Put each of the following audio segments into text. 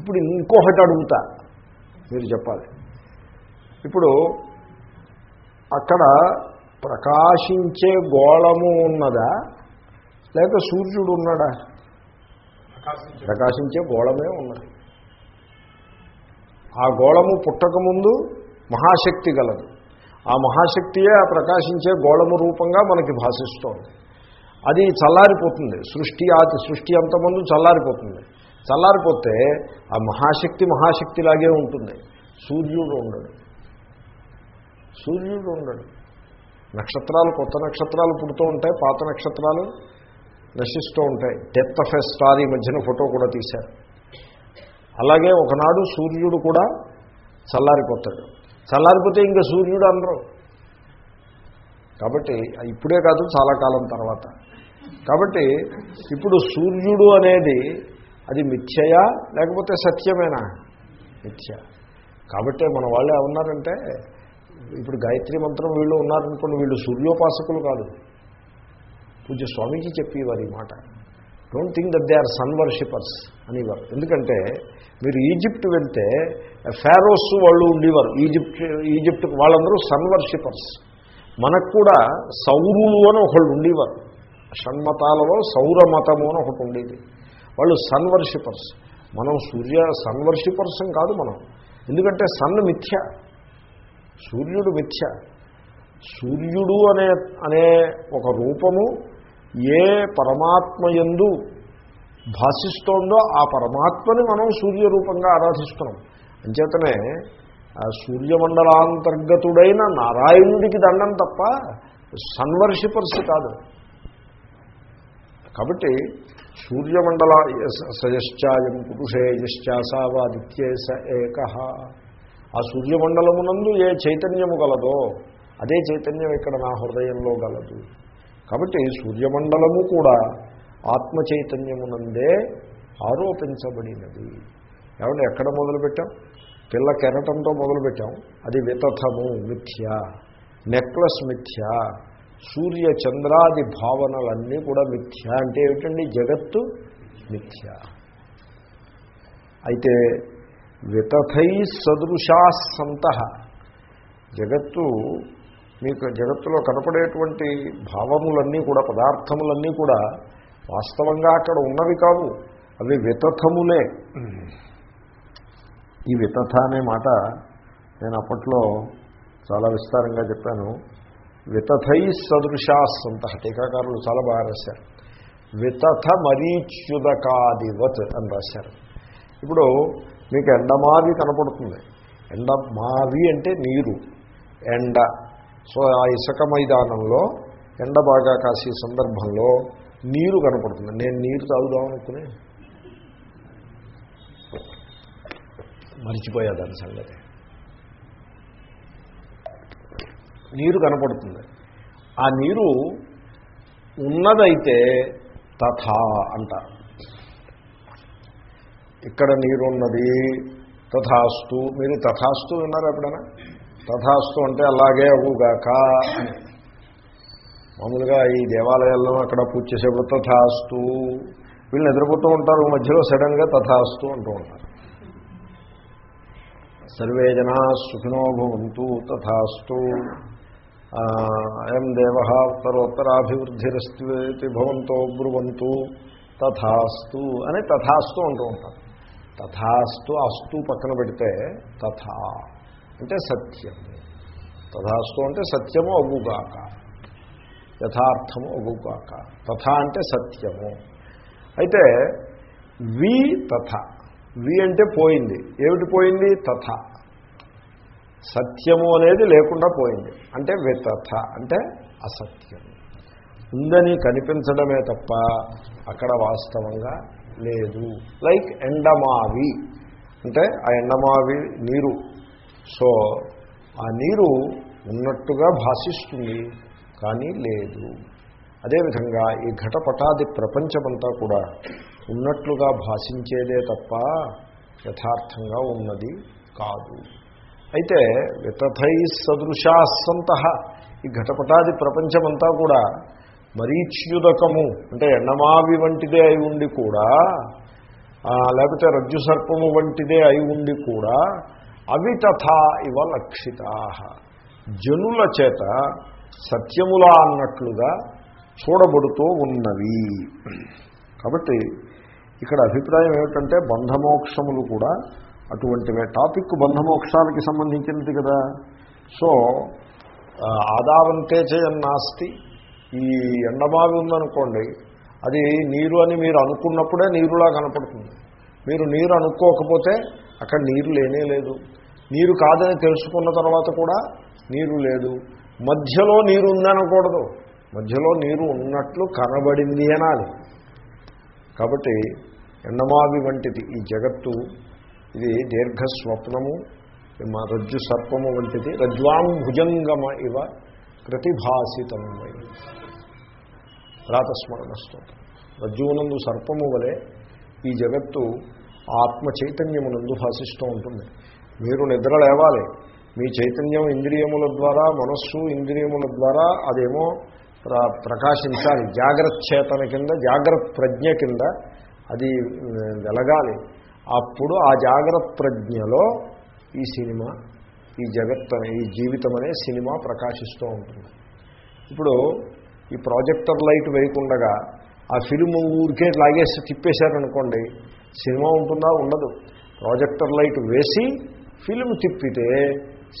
ఇప్పుడు ఇంకొకటి అడుగుతా. మీరు చెప్పాలి. ఇప్పుడు అక్కడ ప్రకాశించే గోళము ఉన్నదా? లేక సూర్యుడు ఉన్నాడా? ప్రకాశించే గోళమే ఉన్నది. ఆ గోళము పుట్టకముందు మహాశక్తి గలదు. ఆ మహాశక్తియే ఆ ప్రకాశించే గోళము రూపంగా మనకి భాషిస్తోంది. అది చల్లారిపోతుంది. సృష్టి ఆది సృష్టి అంతమందు చల్లారిపోతుంది. చల్లారిపోతే ఆ మహాశక్తి మహాశక్తిలాగే ఉంటుంది. సూర్యుడు ఉండడు. సూర్యుడు ఉండడు. నక్షత్రాలు కొత్త నక్షత్రాలు పుడుతూ ఉంటాయి పాత నక్షత్రాలు నశిస్తూ ఉంటాయి. డెత్ ఆఫ్ ఎ స్టార్ ఈ మధ్యన ఫోటో కూడా తీశారు. అలాగే ఒకనాడు సూర్యుడు కూడా చల్లారిపోతాడు. చల్లారిపోతే ఇంకా సూర్యుడు అనరు. కాబట్టి ఇప్పుడే కాదు చాలా కాలం తర్వాత. కాబట్టి ఇప్పుడు సూర్యుడు అనేది అది మిథ్యయా లేకపోతే సత్యమేనా? మిథ్య. కాబట్టి మన వాళ్ళు ఏమన్నారంటే ఇప్పుడు గాయత్రి మంత్రం వీళ్ళు ఉన్నారనుకోండి వీళ్ళు సూర్యోపాసకులు కాదు. పూజ స్వామీజీ చెప్పేవారు ఈ మాట. Don't think that they are sun worshippers అనేవారు. ఎందుకంటే మీరు ఈజిప్ట్ వెళ్తే ఫారోస్ వాళ్ళు ఉండేవారు. ఈజిప్ట్ ఈజిప్ట్ వాళ్ళందరూ సన్ వర్షిపర్స్ మనకు కూడా సౌరులు అని ఒకళ్ళు ఉండేవారు. షణ్మతాలలో సౌరమతము అని ఒకటి ఉండేది. వాళ్ళు సన్ వర్షిపర్స్ మనం సూర్య సన్ వర్షిపర్సం కాదు మనం. ఎందుకంటే సన్ మిథ్య. సూర్యుడు మిథ్య. సూర్యుడు అనే అనే ఒక రూపము ఏ పరమాత్మ ఎందు భాషిస్తోందో ఆ పరమాత్మని మనం సూర్యరూపంగా ఆరాధిస్తున్నాం. అంచేతనే ఆ సూర్యమండలాంతర్గతుడైన నారాయణుడికి దండం తప్ప సన్వర్షిపర్స్ కాదు. కాబట్టి సూర్యమండల సయశ్చాయం పురుషే యశ్చాసావాదిత్యే స ఏక. ఆ సూర్యమండలమునందు ఏ చైతన్యము గలదో అదే చైతన్యం ఇక్కడ నా హృదయంలో గలదు. కాబట్టి సూర్యమండలము కూడా ఆత్మ చైతన్యమునందే ఆరోపించబడినది. ఏమంటే ఎక్కడ మొదలుపెట్టాం? పిల్ల కెరటంతో మొదలుపెట్టాం. అది వితథము మిథ్య. నెక్లెస్ మిథ్య. సూర్య చంద్రాది భావనలన్నీ కూడా మిథ్య అంటే ఏమిటండి? జగత్తు మిథ్య. అయితే వితథై సదృశా సంత. జగత్తు మీకు జగత్తులో కనపడేటువంటి భావములన్నీ కూడా పదార్థములన్నీ కూడా వాస్తవంగా అక్కడ ఉన్నవి కావు. అవి వితథములే. ఈ వితథ అనే మాట నేను అప్పట్లో చాలా విస్తారంగా చెప్పాను. వితథై సదృశాసంత టీకాకారులు చాలా బాగా రాశారు. వితథ మరీచ్యుదకాదివత్ అని రాశారు. ఇప్పుడు మీకు ఎండమావి కనపడుతుంది. ఎండ మావి అంటే నీరు ఎండ. సో ఆ ఇసుక మైదానంలో ఎండ బాగా కాసే సందర్భంలో నీరు కనపడుతుంది. నేను నీరు తాగుదాం అనుకుని. మర్చిపోయా దాని సంగతి. నీరు కనపడుతుంది. ఆ నీరు ఉన్నదైతే తథా అంటారు. ఇక్కడ నీరున్నది తథాస్తు. మీరు తథాస్తు విన్నారు ఎప్పుడైనా? తథాస్తు అంటే అలాగే అవుగాక అని. మామూలుగా ఈ దేవాలయాల్లో అక్కడ పూజ చేసేప్పుడు తథాస్తు. వీళ్ళు నిద్రపోతూ ఉంటారు మధ్యలో సడన్గా తథాస్తు అంటూ ఉంటారు. సర్వే జనా సుఖినో భవంతు తథాస్తు. అయం దేవ ఉత్తరోత్తరాభివృద్ధిరస్తి భవంతో బ్రువంతు తథాస్తు అని తథాస్తు అంటూ ఉంటారు. తథాస్తు అస్తు పక్కన పెడితే తథా అంటే సత్యము తథాస్తు అంటే సత్యము అగుగాక యథార్థము అగుగాక తథా అంటే సత్యము. అయితే వి తథ. వి అంటే పోయింది. ఏమిటి పోయింది? తథ. సత్యము అనేది లేకుండా పోయింది. అంటే వితథ అంటే అసత్యం. ఉందని కనిపించడమే తప్ప అక్కడ వాస్తవంగా లేదు. లైక్ ఎండమావి. అంటే ఆ ఎండమావి నీరు. సో ఆ నీరు ఉన్నట్టుగా భాషిస్తుంది కానీ లేదు. అదేవిధంగా ఈ ఘటపటాది ప్రపంచమంతా కూడా ఉన్నట్లుగా భాషించేదే తప్ప యథార్థంగా ఉన్నది కాదు. అయితే వితథై సదృశాసంత ఈ ఘటపటాది ప్రపంచమంతా కూడా మరీచ్యుదకము అంటే ఎండమావి వంటిదే అయి ఉండి కూడా లేకపోతే రజ్జు సర్పము వంటిదే అయి ఉండి కూడా అవి తథా ఇవ లక్షితా. జనుల చేత సత్యములా అన్నట్లుగా చూడబడుతూ ఉన్నవి. కాబట్టి ఇక్కడ అభిప్రాయం ఏమిటంటే బంధమోక్షములు కూడా అటువంటివే టాపిక్ బంధమోక్షాలకి సంబంధించినది కదా. సో ఆదావంతే చేయన్నాస్తి ఈ ఎండమావి ఉందనుకోండి అది నీరు అని మీరు అనుకున్నప్పుడే నీరులా కనపడుతుంది. మీరు నీరు అనుకోకపోతే అక్కడ నీరు లేనే లేదు. నీరు కాదని తెలుసుకున్న తర్వాత కూడా నీరు లేదు. మధ్యలో నీరు ఉందనకూడదు. మధ్యలో నీరు ఉన్నట్లు కనబడింది అనాలి. కాబట్టి ఎండమావి వంటిది ఈ జగత్తు ఇది దీర్ఘ స్వప్నము మా రజ్జు సర్పము వంటిది. రజ్వాం భుజంగమ ఇవ ప్రతిభాసితమై ప్రాతస్మరణ స్తోత్రం రజ్జువునందు సర్పము వలె ఈ జగత్తు ఆత్మ చైతన్యమునందు భాషిస్తూ ఉంటుంది. మీరు నిద్ర లేవాలి. మీ చైతన్యం ఇంద్రియముల ద్వారా మనస్సు ఇంద్రియముల ద్వారా అదేమో ప్రకాశించాలి. జాగ్రత్త చేతన కింద జాగ్రత్త ప్రజ్ఞ కింద అది వెలగాలి. అప్పుడు ఆ జాగ్రత్త ప్రజ్ఞలో ఈ సినిమా ఈ జగత్ అనే ఈ జీవితం అనే సినిమా ప్రకాశిస్తూ ఉంటుంది. ఇప్పుడు ఈ ప్రాజెక్టర్ లైట్ వేయకుండగా ఆ ఫిల్మ్ ఊరికే లాగేసి తిప్పేశారనుకోండి సినిమా ఉంటుందా? ఉండదు. ప్రాజెక్టర్ లైట్ వేసి ఫిల్మ్ తిప్పితే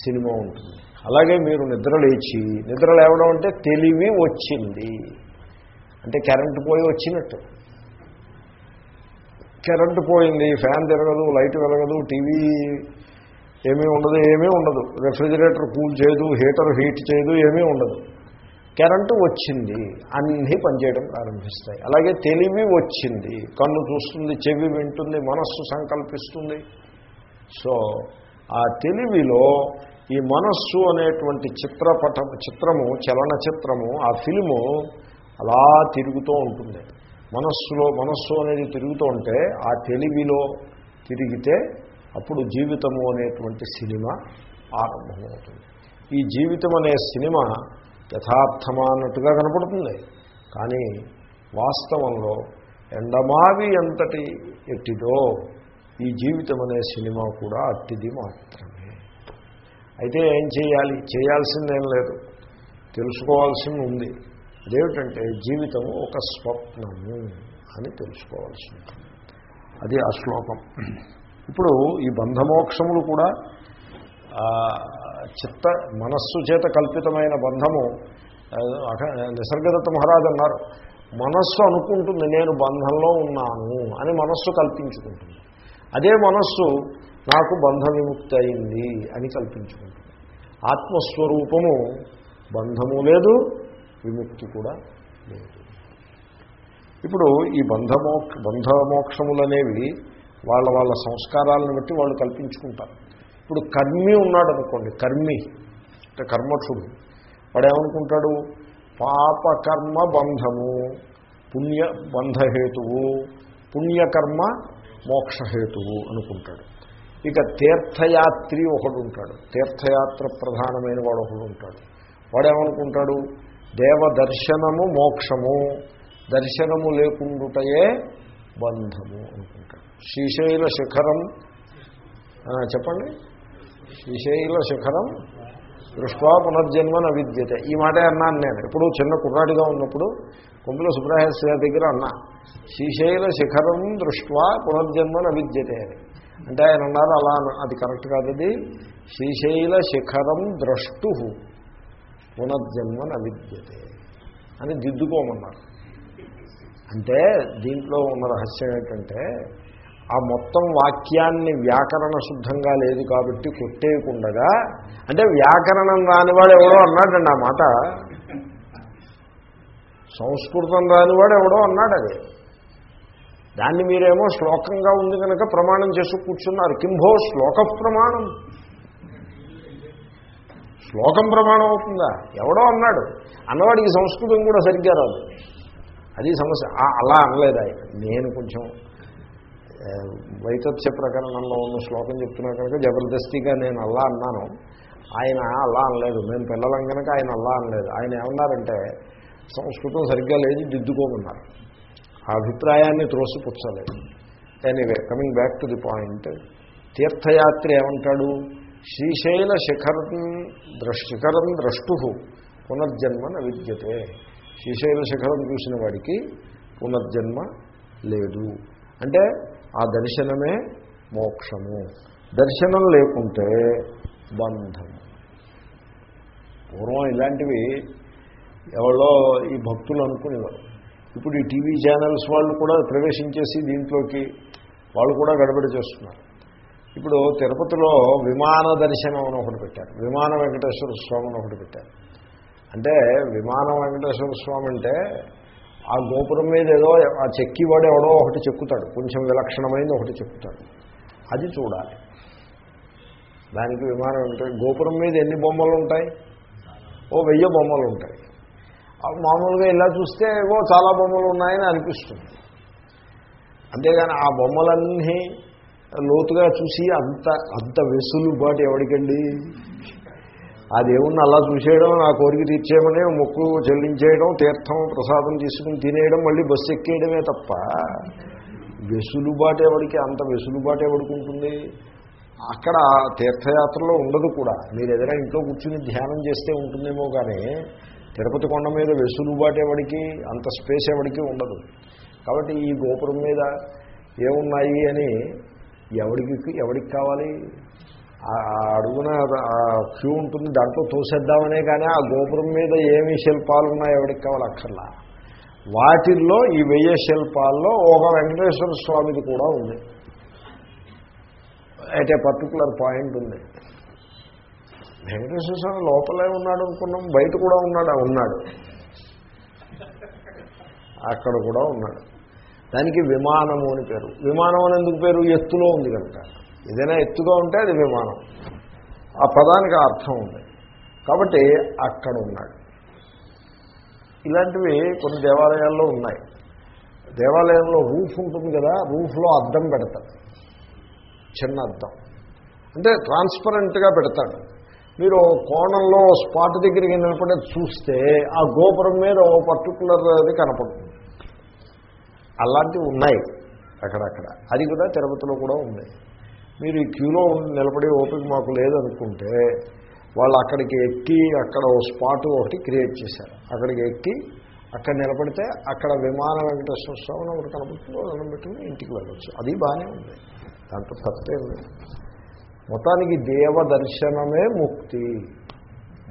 సినిమా ఉంటుంది. అలాగే మీరు నిద్ర లేచి నిద్ర లేవడం అంటే తెలివి వచ్చింది. అంటే కరెంటు పోయి వచ్చినట్టు. కరెంటు పోయింది ఫ్యాన్ తిరగదు లైట్ వెలగదు టీవీ ఏమీ ఉండదు ఏమీ ఉండదు. రెఫ్రిజిరేటర్ కూల్ చేయదు హీటర్ హీట్ చేయదు ఏమీ ఉండదు. కరెంటు వచ్చింది అన్నీ పనిచేయడం ప్రారంభిస్తాయి. అలాగే తెలివి వచ్చింది కన్ను చూస్తుంది చెవి వింటుంది మనస్సు సంకల్పిస్తుంది. సో ఆ తెలివిలో ఈ మనస్సు అనేటువంటి చిత్రపట చిత్రము చలన చిత్రము ఆ ఫిలిము అలా తిరుగుతూ ఉంటుంది. మనస్సులో మనస్సు అనేది తిరుగుతూ ఉంటే ఆ తెలివిలో తిరిగితే అప్పుడు జీవితము అనేటువంటి సినిమా ఆరంభమవుతుంది. ఈ జీవితం అనే సినిమా యథార్థమా అన్నట్టుగా కనపడుతుంది. కానీ వాస్తవంలో ఎండమావి ఎంతటి ఎట్టిదో ఈ జీవితం అనే సినిమా కూడా అట్టిది మాత్రమే. అయితే ఏం చేయాలి? చేయాల్సిందేం లేదు. తెలుసుకోవాల్సింది ఉంది. అదేమిటంటే జీవితము ఒక స్వప్నము అని తెలుసుకోవాల్సి ఉంటుంది అది ఆ శ్లోకం. ఇప్పుడు ఈ బంధమోక్షములు కూడా చిత్త మనస్సు చేత కల్పితమైన బంధము నిసర్గదత్త మహారాజు అన్నారు మనస్సు అనుకుంటుంది నేను బంధంలో ఉన్నాను అని మనస్సు కల్పించుకుంటుంది. అదే మనస్సు నాకు బంధ విముక్తి అయింది అని కల్పించుకుంటుంది. ఆత్మస్వరూపము బంధము లేదు విముక్తి కూడా లేదు. ఇప్పుడు ఈ బంధమోక్ష బంధమోక్షములనేవి వాళ్ళ వాళ్ళ సంస్కారాలను బట్టి వాళ్ళు కల్పించుకుంటారు. ఇప్పుడు కర్మి ఉన్నాడు అనుకోండి కర్మి అంటే కర్మఠుడు వాడు ఏమనుకుంటాడు పాపకర్మ బంధము పుణ్య బంధహేతువు పుణ్యకర్మ మోక్షహేతువు అనుకుంటాడు. ఇక తీర్థయాత్రి ఒకడు ఉంటాడు తీర్థయాత్ర ప్రధానమైన వాడు ఒకడు ఉంటాడు వాడేమనుకుంటాడు? దేవదర్శనము మోక్షము. దర్శనము లేకుండుటయే బంధము అనుకుంటాడు శ్రీశైల శిఖరం చెప్పండి. శ్రీశైల శిఖరం దృష్ట్వా పునర్జన్మన విద్యతే. ఈ మాటే అన్నాను నేను. ఇప్పుడు చిన్న కుర్రాడిగా ఉన్నప్పుడు కొంపుల సుబ్రహ్మణ్య దగ్గర అన్నా. శ్రీశైల శిఖరం దృష్ట్వా పునర్జన్మన విద్యతే అని. అంటే ఆయన అన్నారు అలా అది కరెక్ట్ కాదు అది శ్రీశైల శిఖరం ద్రష్టు. పునర్జన్మ నవిద్యతే అని దిద్దుకోమన్నారు. అంటే దీంట్లో ఉన్న రహస్యం ఏంటంటే ఆ మొత్తం వాక్యాన్ని వ్యాకరణ శుద్ధంగా లేదు కాబట్టి కొట్టేయకుండగా అంటే వ్యాకరణం రానివాడు ఎవడో అన్నాడండి ఆ మాట. సంస్కృతం రానివాడు ఎవడో అన్నాడు అది. దాన్ని మీరేమో శ్లోకంగా ఉంది కనుక ప్రమాణం చేసి కూర్చున్నారు. కింభో శ్లోక ప్రమాణం. శ్లోకం ప్రమాణం అవుతుందా? ఎవడో అన్నాడు. అన్నవాడికి సంస్కృతం కూడా సరిగ్గా రాదు. అది సమస్య. అలా అనలేదు? ఆయన నేను కొంచెం వైతత్స్య ప్రకరణంలో ఉన్న శ్లోకం చెప్తున్నా కనుక జబర్దస్తిగా నేను అల్లా అన్నాను. ఆయన అల్లా అనలేదు. మేము పిల్లలం కనుక ఆయన అల్లా అనలేదు. ఆయన ఏమన్నారంటే సంస్కృతం సరిగ్గా లేదు దిద్దుకోమన్నారు. ఆ అభిప్రాయాన్ని త్రోసిపుచ్చలేదు. Anyway coming back to the point తీర్థయాత్రి ఏమంటాడు? శ్రీశైల శిఖరం ద్రష్ శిఖరం ద్రష్టు పునర్జన్మ న విద్యతే. శ్రీశైల శిఖరం చూసిన వాడికి పునర్జన్మ లేదు. అంటే ఆ దర్శనమే మోక్షము. దర్శనం లేకుంటే బంధం పూర్వం ఇలాంటివి ఎవరో ఈ భక్తులు అనుకునేవారు. ఇప్పుడు ఈ టీవీ ఛానల్స్ వాళ్ళు కూడా ప్రవేశించేసి దీంట్లోకి వాళ్ళు కూడా గడబడి చేస్తున్నారు. ఇప్పుడు తిరుపతిలో విమాన దర్శనం అని ఒకటి పెట్టారు. విమాన వెంకటేశ్వర స్వామి అని ఒకటి పెట్టారు. అంటే విమాన వెంకటేశ్వర స్వామి అంటే ఆ గోపురం మీద ఏదో ఆ చెక్కివాడు ఎవడో ఒకటి చెక్కుతాడు. కొంచెం విలక్షణమైంది ఒకటి చెక్కుతాడు. అది చూడాలి. దానికి విమానం ఉంటుంది గోపురం మీద ఎన్ని బొమ్మలు ఉంటాయి? ఓ వెయ్యి బొమ్మలు ఉంటాయి. మామూలుగా ఇలా చూస్తే ఏవో చాలా బొమ్మలు ఉన్నాయని అనిపిస్తుంది. అంతేగాని ఆ బొమ్మలన్నీ లోతుగా చూసి అంత అంత వెసులుబాటు ఎవరికండి ఆ దేవుణ్ణి అలా చూసేయడం నా కోరిక తీర్చేయమని మొక్కు చెల్లించేయడం తీర్థం ప్రసాదం తీసుకుని తినేయడం మళ్ళీ బస్సు ఎక్కేయడమే తప్ప వెసులుబాటు ఎవరికి అంత వెసులుబాటు ఎవరికి ఉంటుంది అక్కడ తీర్థయాత్రలో ఉండదు కూడా. మీరు ఏదైనా ఇంట్లో కూర్చుని ధ్యానం చేస్తే ఉంటుందేమో కానీ తిరుపతి కొండ మీద వెసులుబాటు ఎవడికి అంత స్పేస్ ఎవడికి ఉండదు. కాబట్టి ఈ గోపురం మీద ఏమున్నాయి అని ఎవడికి ఎవడికి కావాలి? ఆ అడుగున క్యూ ఉంటుంది దాంట్లో తోసేద్దామనే కానీ ఆ గోపురం మీద ఏమి శిల్పాలు ఉన్నాయో ఎవడికి కావాలి అక్కర్లా. వాటిల్లో ఈ వెయ్యి శిల్పాల్లో ఒక వెంకటేశ్వర స్వామిది కూడా ఉంది. అట్ ఏ పర్టికులర్ పాయింట్ ఉంది. వెంకటేశ్వర స్వామి లోపలే ఉన్నాడు అనుకున్నాం బయట కూడా ఉన్నాడు? ఉన్నాడు. అక్కడ కూడా ఉన్నాడు. దానికి విమానము అని పేరు. విమానం అని ఎందుకు పేరు? ఎత్తులో ఉంది కనుక. ఏదైనా ఎత్తుగా ఉంటే అది విమానం. ఆ పదానికి అర్థం ఉంది. కాబట్టి అక్కడ ఉన్నాడు. ఇలాంటివి కొన్ని దేవాలయాల్లో ఉన్నాయి. దేవాలయంలో రూఫ్ ఉంటుంది కదా రూఫ్లో అద్దం పెడతాడు చిన్న అద్దం. అంటే ట్రాన్స్పరెంట్గా పెడతాడు. మీరు కోణంలో స్పాట్ దగ్గరికి నిలబడి చూస్తే ఆ గోపురం మీద ఓ పర్టికులర్ అది కనపడుతుంది. అలాంటివి ఉన్నాయి అక్కడక్కడ. అది కూడా తిరుపతిలో కూడా ఉంది. మీరు ఈ క్యూలో నిలబడి ఓపిక మాకు లేదనుకుంటే వాళ్ళు అక్కడికి ఎక్కి అక్కడ ఓ స్పాట్ ఒకటి క్రియేట్ చేశారు. అక్కడికి ఎక్కి అక్కడ నిలబడితే అక్కడ విమాన వెంకటేశ్వర స్వామిని ఒకటి కనబడుతుందో దండం పెట్టుకుని ఇంటికి వెళ్ళొచ్చు. అది బాగానే ఉంది. దాంట్లో తప్పేం లేదు మొత్తానికి దేవ దర్శనమే ముక్తి.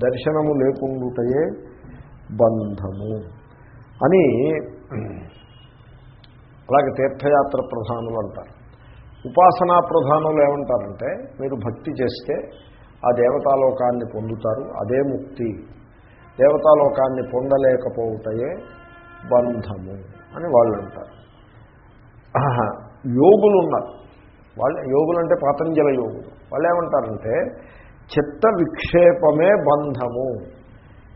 దర్శనము లేకుండాటయే బంధము అని అలాగే తీర్థయాత్ర ప్రధానులు అంటారు. ఉపాసనా ప్రధానులు ఏమంటారంటే మీరు భక్తి చేస్తే ఆ దేవతాలోకాన్ని పొందుతారు అదే ముక్తి. దేవతాలోకాన్ని పొందలేకపోవటయే బంధము అని వాళ్ళు అంటారు యోగులు ఉన్నారు వాళ్ళు యోగులు అంటే పతంజల యోగులు. వాళ్ళు ఏమంటారంటే చిత్త విక్షేపమే బంధము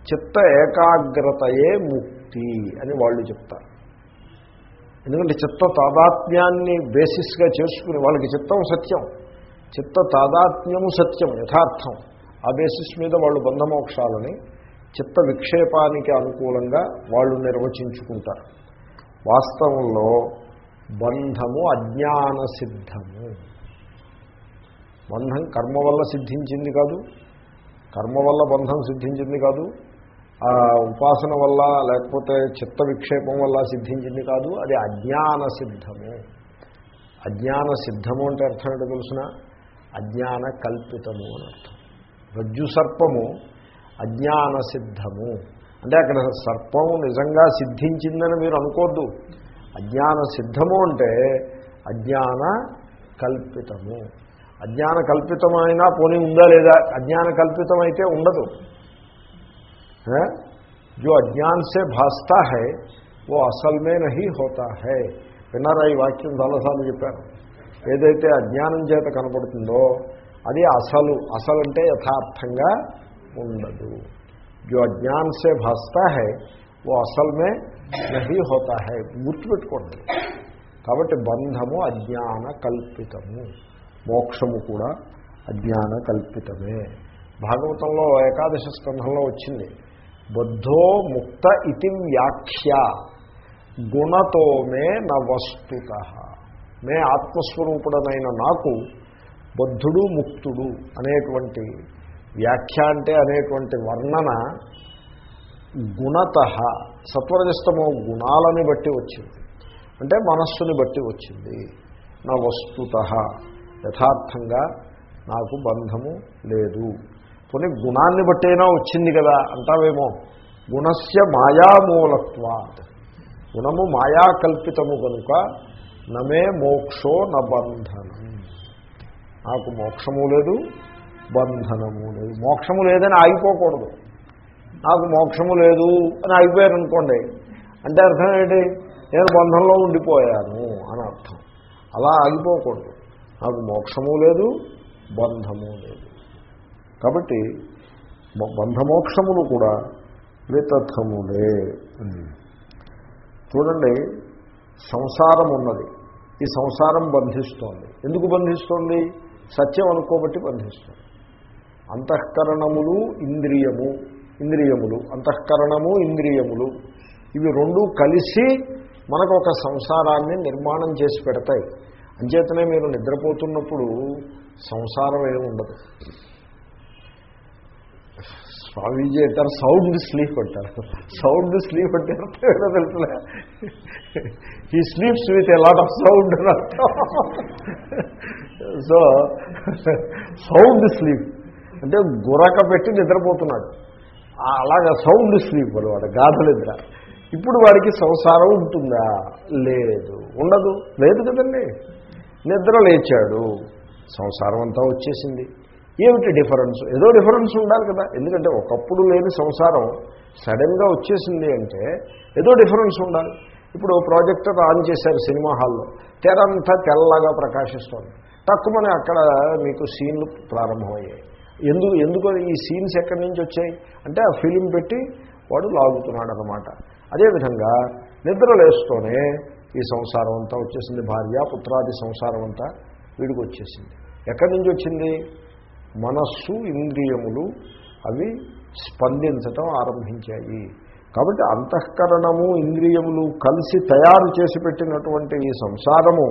చిత్త ఏకాగ్రతయే ముక్తి అని వాళ్ళు చెప్తారు. ఎందుకంటే చిత్త తాదాత్మ్యాన్ని బేసిస్గా చేసుకుని వాళ్ళకి చిత్తం సత్యం. చిత్త తాదాత్మ్యము సత్యం యథార్థం. ఆ బేసిస్ మీద వాళ్ళు బంధమోక్షాలని చిత్త విక్షేపానికి అనుకూలంగా వాళ్ళు నిర్వచించుకుంటారు. వాస్తవంలో బంధము అజ్ఞాన సిద్ధము. బంధం కర్మ వల్ల సిద్ధించింది కాదు. కర్మ వల్ల బంధం సిద్ధించింది కాదు. ఆ ఉపాసన వల్ల లేకపోతే చిత్త విక్షేపం వల్ల సిద్ధించింది కాదు అది అజ్ఞాన సిద్ధము. అజ్ఞాన సిద్ధము అంటే అర్థం ఏంటో తెలుసిన? అజ్ఞాన కల్పితము అని అర్థం. రజ్జు సర్పము అజ్ఞాన సిద్ధము. అంటే అక్కడ సర్పము నిజంగా సిద్ధించిందని మీరు అనుకోద్దు. అజ్ఞాన సిద్ధము అంటే అజ్ఞాన కల్పితము. అజ్ఞాన కల్పితమైనా పోనీ ఉందా లేదా? అజ్ఞాన కల్పితమైతే ఉండదు. है जो अज्ञान से भासता है वो అసల్ మే నహీ హోతా హై విన్నారా ఈ వాక్యం చాలాసార్లు చెప్పాను ఏదైతే అజ్ఞానం చేత కనపడుతుందో అది అసలు అసలు అంటే యథార్థంగా ఉండదు जो అజ్ఞాన్ సే భాస్తా హై ఓ అసల్ మే నహీ హోతా హై గుర్తుపెట్టుకోండి కాబట్టి బంధము అజ్ఞాన కల్పితము మోక్షము కూడా అజ్ఞాన కల్పితమే భాగవతంలో ఏకాదశ స్కంధంలో వచ్చింది బద్ధో ముక్త ఇతి వ్యాఖ్య. గుణతో మే న వస్తుత. మే ఆత్మస్వరూపుడనైన నాకు బద్ధుడు ముక్తుడు అనేటువంటి వ్యాఖ్య అంటే అనేటువంటి వర్ణన గుణత సత్వరజస్తమో గుణాలని బట్టి వచ్చింది. అంటే మనస్సుని బట్టి వచ్చింది. నా వస్తుత. యథార్థంగా నాకు బంధము లేదు. కొన్ని గుణాన్ని బట్టైనా వచ్చింది కదా అంటావేమో. గుణస్య మాయామూలత్వాత్. గుణము మాయాకల్పితము కనుక నమే మోక్షో నబంధనం నాకు మోక్షము లేదు బంధనము లేదు. మోక్షము లేదని ఆగిపోకూడదు. నాకు మోక్షము లేదు అని ఆగిపోయారు అనుకోండి అంటే అర్థం ఏంటి? నేను బంధంలో ఉండిపోయాను అని అర్థం. అలా ఆగిపోకూడదు. నాకు మోక్షము లేదు బంధము లేదు. కాబట్టి బంధమోక్షములు కూడా వితథములే చూడండి సంసారం ఉన్నది ఈ సంసారం బంధిస్తోంది. ఎందుకు బంధిస్తోంది? సత్యం అనుకోబట్టి బంధిస్తుంది. అంతఃకరణములు ఇంద్రియము ఇంద్రియములు అంతఃకరణము ఇంద్రియములు ఇవి రెండు కలిసి మనకు ఒక సంసారాన్ని నిర్మాణం చేసి పెడతాయి. అంచేతనే మీరు నిద్రపోతున్నప్పుడు సంసారం ఏమి ఉండదు. స్వామీజీ అంటారు సౌండ్ స్లీప్ అంటారు. సౌండ్ స్లీప్ అంటే అర్థం తెలుసులే. He sleeps with a lot of sound అని సో సౌండ్ స్లీప్ అంటే గురక పెట్టి నిద్రపోతున్నాడు. అలాగా సౌండ్ స్లీప్ అనమాట గాథ నిద్ర. ఇప్పుడు వాడికి సంసారం ఉంటుందా? లేదు. ఉండదు. లేదు కదండి. నిద్ర లేచాడు. సంసారం అంతా వచ్చేసింది. ఏమిటి డిఫరెన్స్? ఏదో డిఫరెన్స్ ఉండాలి కదా. ఎందుకంటే ఒకప్పుడు లేని సంసారం సడన్గా వచ్చేసింది అంటే ఏదో డిఫరెన్స్ ఉండాలి. ఇప్పుడు ప్రాజెక్టర్ ఆన్ చేశారు సినిమా హాల్లో. తెరంతా తెల్లగా ప్రకాశిస్తోంది. తక్కువని అక్కడ మీకు సీన్లు ప్రారంభమయ్యాయి. ఎందుకు ఎందుకు ఈ సీన్స్ ఎక్కడి నుంచి వచ్చాయి? అంటే ఆ ఫిలిం పెట్టి వాడు లాగుతున్నాడు అనమాట అదేవిధంగా నిద్ర లేస్తూనే ఈ సంసారం అంతా వచ్చేసింది. భార్య పుత్రాది సంసారం అంతా వీడికి వచ్చేసింది. ఎక్కడి నుంచి వచ్చింది? మనస్సు ఇంద్రియములు అవి స్పందించటం ఆరంభించాయి. కాబట్టి అంతఃకరణము ఇంద్రియములు కలిసి తయారు చేసి పెట్టినటువంటి ఈ సంసారము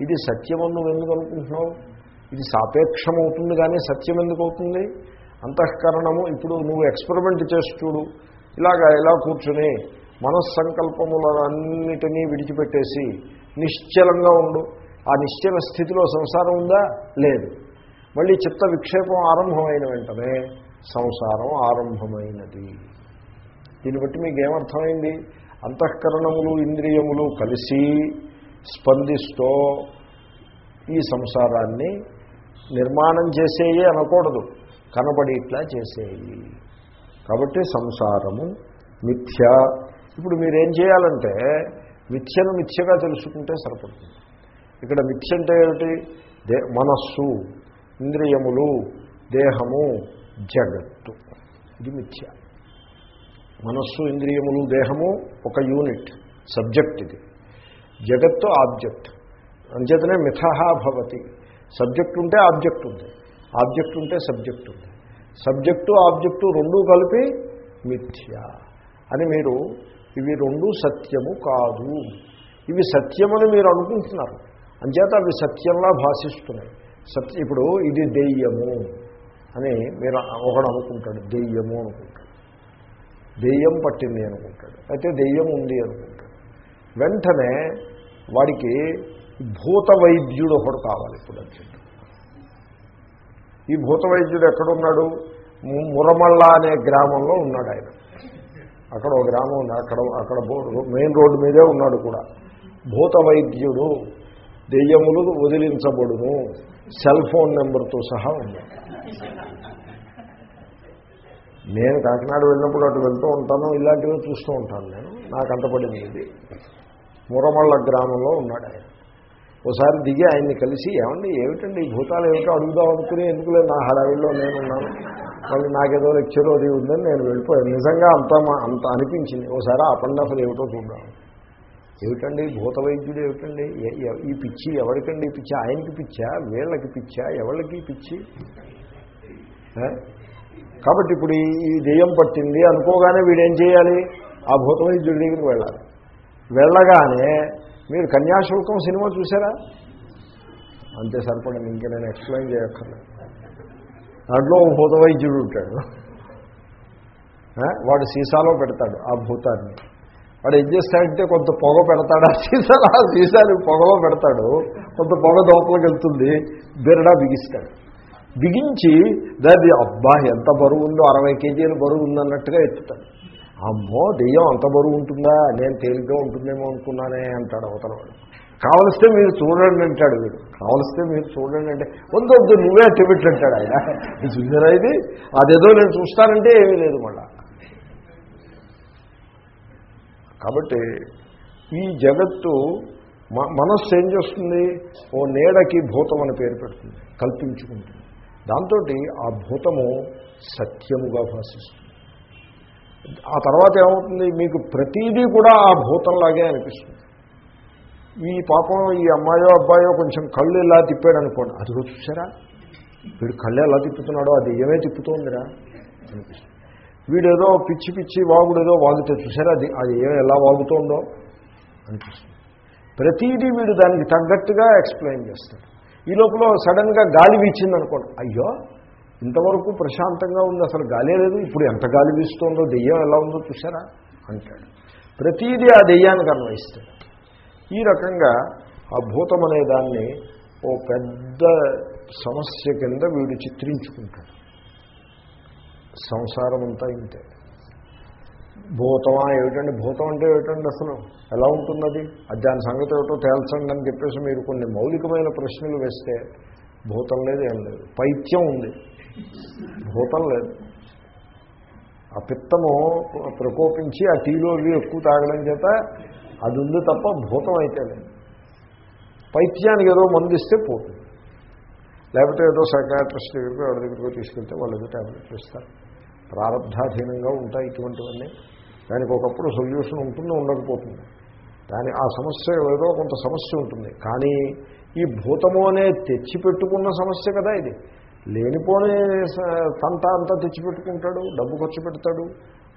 ఇది సత్యమని నువ్వు ఎందుకు అనుకుంటున్నావు? ఇది సాపేక్షమవుతుంది కానీ సత్యం ఎందుకు అవుతుంది? అంతఃకరణము ఇప్పుడు నువ్వు ఎక్స్పెరిమెంట్ చేసి చూడు. ఇలాగా ఇలా కూర్చుని మనస్సంకల్పములన్నిటినీ విడిచిపెట్టేసి నిశ్చలంగా ఉండు. ఆ నిశ్చల స్థితిలో సంసారం ఉందా? లేదు. మళ్ళీ చిత్త విక్షేపం ఆరంభమైన వెంటనే సంసారం ఆరంభమైనది. దీన్ని బట్టి మీకు ఏమర్థమైంది అంతఃకరణములు ఇంద్రియములు కలిసి స్పందిస్తూ ఈ సంసారాన్ని నిర్మాణం చేసేయి అనకూడదు. కనబడి ఇట్లా చేసేయి. కాబట్టి సంసారము మిథ్య. ఇప్పుడు మీరేం చేయాలంటే మిథ్యను మిథ్యగా తెలుసుకుంటే సరిపడుతుంది. ఇక్కడ మిథ్య అంటే ఏమిటి? దే మనస్సు. ఇంద్రియములు దేహము జగత్తు. ఇది మిథ్య. మనస్సు ఇంద్రియములు దేహము ఒక యూనిట్ సబ్జెక్ట్ ఇది. జగత్తు ఆబ్జెక్ట్. అంచేతనే మిథహా భవతి. సబ్జెక్ట్ ఉంటే ఆబ్జెక్ట్ ఉంది. ఆబ్జెక్ట్ ఉంటే సబ్జెక్ట్ ఉంది. సబ్జెక్టు ఆబ్జెక్టు రెండూ కలిపి మిథ్య. అని మీరు ఇవి రెండు సత్యము కాదు. ఇవి సత్యమని మీరు అనుకుంటున్నారు. అంచేత అవి సత్యంలా భాషిస్తున్నాయి. సత్య ఇప్పుడు ఇది దెయ్యము అని మీరు ఒకడు అనుకుంటాడు దెయ్యము అనుకుంటాడు. దెయ్యం పట్టింది అనుకుంటాడు. అయితే దెయ్యం ఉంది అనుకుంటాడు. వెంటనే వాడికి భూత వైద్యుడు ఒకడు కావాలి ఇప్పుడు అర్జెంట్ ఈ భూత వైద్యుడు ఎక్కడున్నాడు మురమళ్ళ అనే గ్రామంలో ఉన్నాడు ఆయన. అక్కడ ఒక గ్రామం ఉంది. అక్కడ అక్కడ మెయిన్ రోడ్డు మీదే ఉన్నాడు కూడా. భూత వైద్యుడు దెయ్యములు వదిలించబడును. సెల్ ఫోన్ నెంబర్తో సహా ఉంది. నేను కాకినాడ వెళ్ళినప్పుడు అటు వెళ్తూ ఉంటాను ఇలాంటివి చూస్తూ ఉంటాను నేను. నాకు అంతపడింది ఇది మురమళ్ళ గ్రామంలో ఉన్నాడు ఆయన. ఒకసారి దిగి ఆయన్ని కలిసి ఏమండి ఏమిటండి ఈ భూతాలు ఏమిటో అడుగుదాం అనుకుని ఎందుకులే నా హడావిడిలో నేనున్నాను. మళ్ళీ నాకేదో లెక్చర్ అది ఉందని నేను వెళ్ళిపోయాను. నిజంగా అంత మా- అంత అనిపించింది. ఒకసారి ఆ పండు ఏమిటో చూద్దాం. ఏమిటండి? భూత వైద్యుడు ఏమిటండి ఈ పిచ్చి ఎవరికండి ఈ పిచ్చి? ఆయనకి పిచ్చా? వీళ్ళకి పిచ్చా? ఎవరికి పిచ్చి? కాబట్టి ఇప్పుడు ఈ దెయ్యం పట్టింది అనుకోగానే వీడేం చేయాలి? ఆ భూత వైద్యుడి దగ్గరికి వెళ్ళాలి. వెళ్ళగానే మీరు కన్యాశుల్కం సినిమా చూసారా అంతే సరిపడండి ఇంక నేను ఎక్స్ప్లెయిన్ చేయక్కర్లేదు. దాంట్లో భూత వైద్యుడు ఉంటాడు. వాడు సీసాలో పెడతాడు ఆ భూతాన్ని. వాడు ఏం చేస్తాడంటే కొంత పొగ పెడతాడు. ఆ సీసాలో ఆ సీసాని పొగలో పెడతాడు. కొంత పొగ దోపలకి వెళ్తుంది. బిరడా బిగిస్తాడు. బిగించి దాన్ని అబ్బా ఎంత బరువు ఉందో అరవై కేజీలు బరువు ఉందన్నట్టుగా ఎత్తుతాడు. అమ్మో దెయ్యం అంత బరువు ఉంటుందా? నేను తేలిగ్గా ఉంటుందేమో అనుకున్నానే అంటాడు అవతల వాడు. కావలిస్తే మీరు చూడండి అంటాడు వీడు. కావలిస్తే మీరు చూడండి అంటే వద్దు వద్దు నువ్వే అట్టబెట్టి అంటాడు ఆయన. చూసారా ఇది? అదేదో నేను చూస్తానంటే ఏమీ లేదు మళ్ళా. కాబట్టి ఈ జగత్తు మనస్సు ఏం చేస్తుంది? ఓ నీడకి భూతం అని పేరు పెడుతుంది కల్పించుకుంటుంది. దాంతో ఆ భూతము సత్యముగా భాషిస్తుంది. ఆ తర్వాత ఏమవుతుంది? మీకు ప్రతీదీ కూడా ఆ భూతంలాగే అనిపిస్తుంది. ఈ పాపం ఈ అమ్మాయో అబ్బాయో కొంచెం కళ్ళు ఇలా తిప్పాడు అనుకోండి అది చూసారా వీడు కళ్ళు ఎలా తిప్పుతున్నాడో అది ఏమే తిప్పుతోందిరా? అనిపిస్తుంది. వీడేదో పిచ్చి పిచ్చి వాగుడేదో వాగుతే చూసారా? అది అది ఏం ఎలా వాగుతోందో? అనిపిస్తుంది. ప్రతీదీ వీడు దానికి తగ్గట్టుగా ఎక్స్ప్లెయిన్ చేస్తాడు. ఈ లోపల సడన్గా గాలి వీచింది అనుకోండి అయ్యో ఇంతవరకు ప్రశాంతంగా ఉంది అసలు గాలే లేదు. ఇప్పుడు ఎంత గాలి వీస్తుందో దెయ్యం ఎలా ఉందో చూసారా? అంటాడు. ప్రతీదీ ఆ దెయ్యానికి అన్వయిస్తాడు. ఈ రకంగా ఆ భూతం అనే దాన్ని ఓ పెద్ద సమస్య కింద వీడు చిత్రించుకుంటాడు. సంసారం అంతా ఇంతే. భూతమా ఏమిటండి? భూతం అంటే ఏమిటండి అసలు? ఎలా ఉంటున్నది అది దాని సంగతి ఏమిటో తేల్చండి అని చెప్పేసి మీరు కొన్ని మౌలికమైన ప్రశ్నలు వేస్తే భూతం లేదు ఏం లేదు. పైత్యం ఉంది. భూతం లేదు. ఆ పిత్తము ప్రకోపించి ఆ టీలో ఇవి ఎక్కువ తాగడం చేత అది ఉంది తప్ప భూతం అయితే లేదు. పైత్యానికి ఏదో మందిస్తే పోతుంది. లేకపోతే ఏదో సైకాట్రిస్ట్ దగ్గరికి ఎవరి దగ్గరికి తీసుకెళ్తే వాళ్ళు ఏదో ట్యాబ్లెట్లు ఇస్తారు. ప్రారంధాధీనంగా ఉంటాయి ఇటువంటివన్నీ. దానికి ఒకప్పుడు సొల్యూషన్ ఉంటుంది ఉండకపోతుంది. దాని ఆ సమస్య ఏదో కొంత సమస్య ఉంటుంది. కానీ ఈ భూతము అనే తెచ్చిపెట్టుకున్న సమస్య కదా ఇది. లేనిపోని తంట అంతా తెచ్చిపెట్టుకుంటాడు డబ్బు ఖర్చు పెడతాడు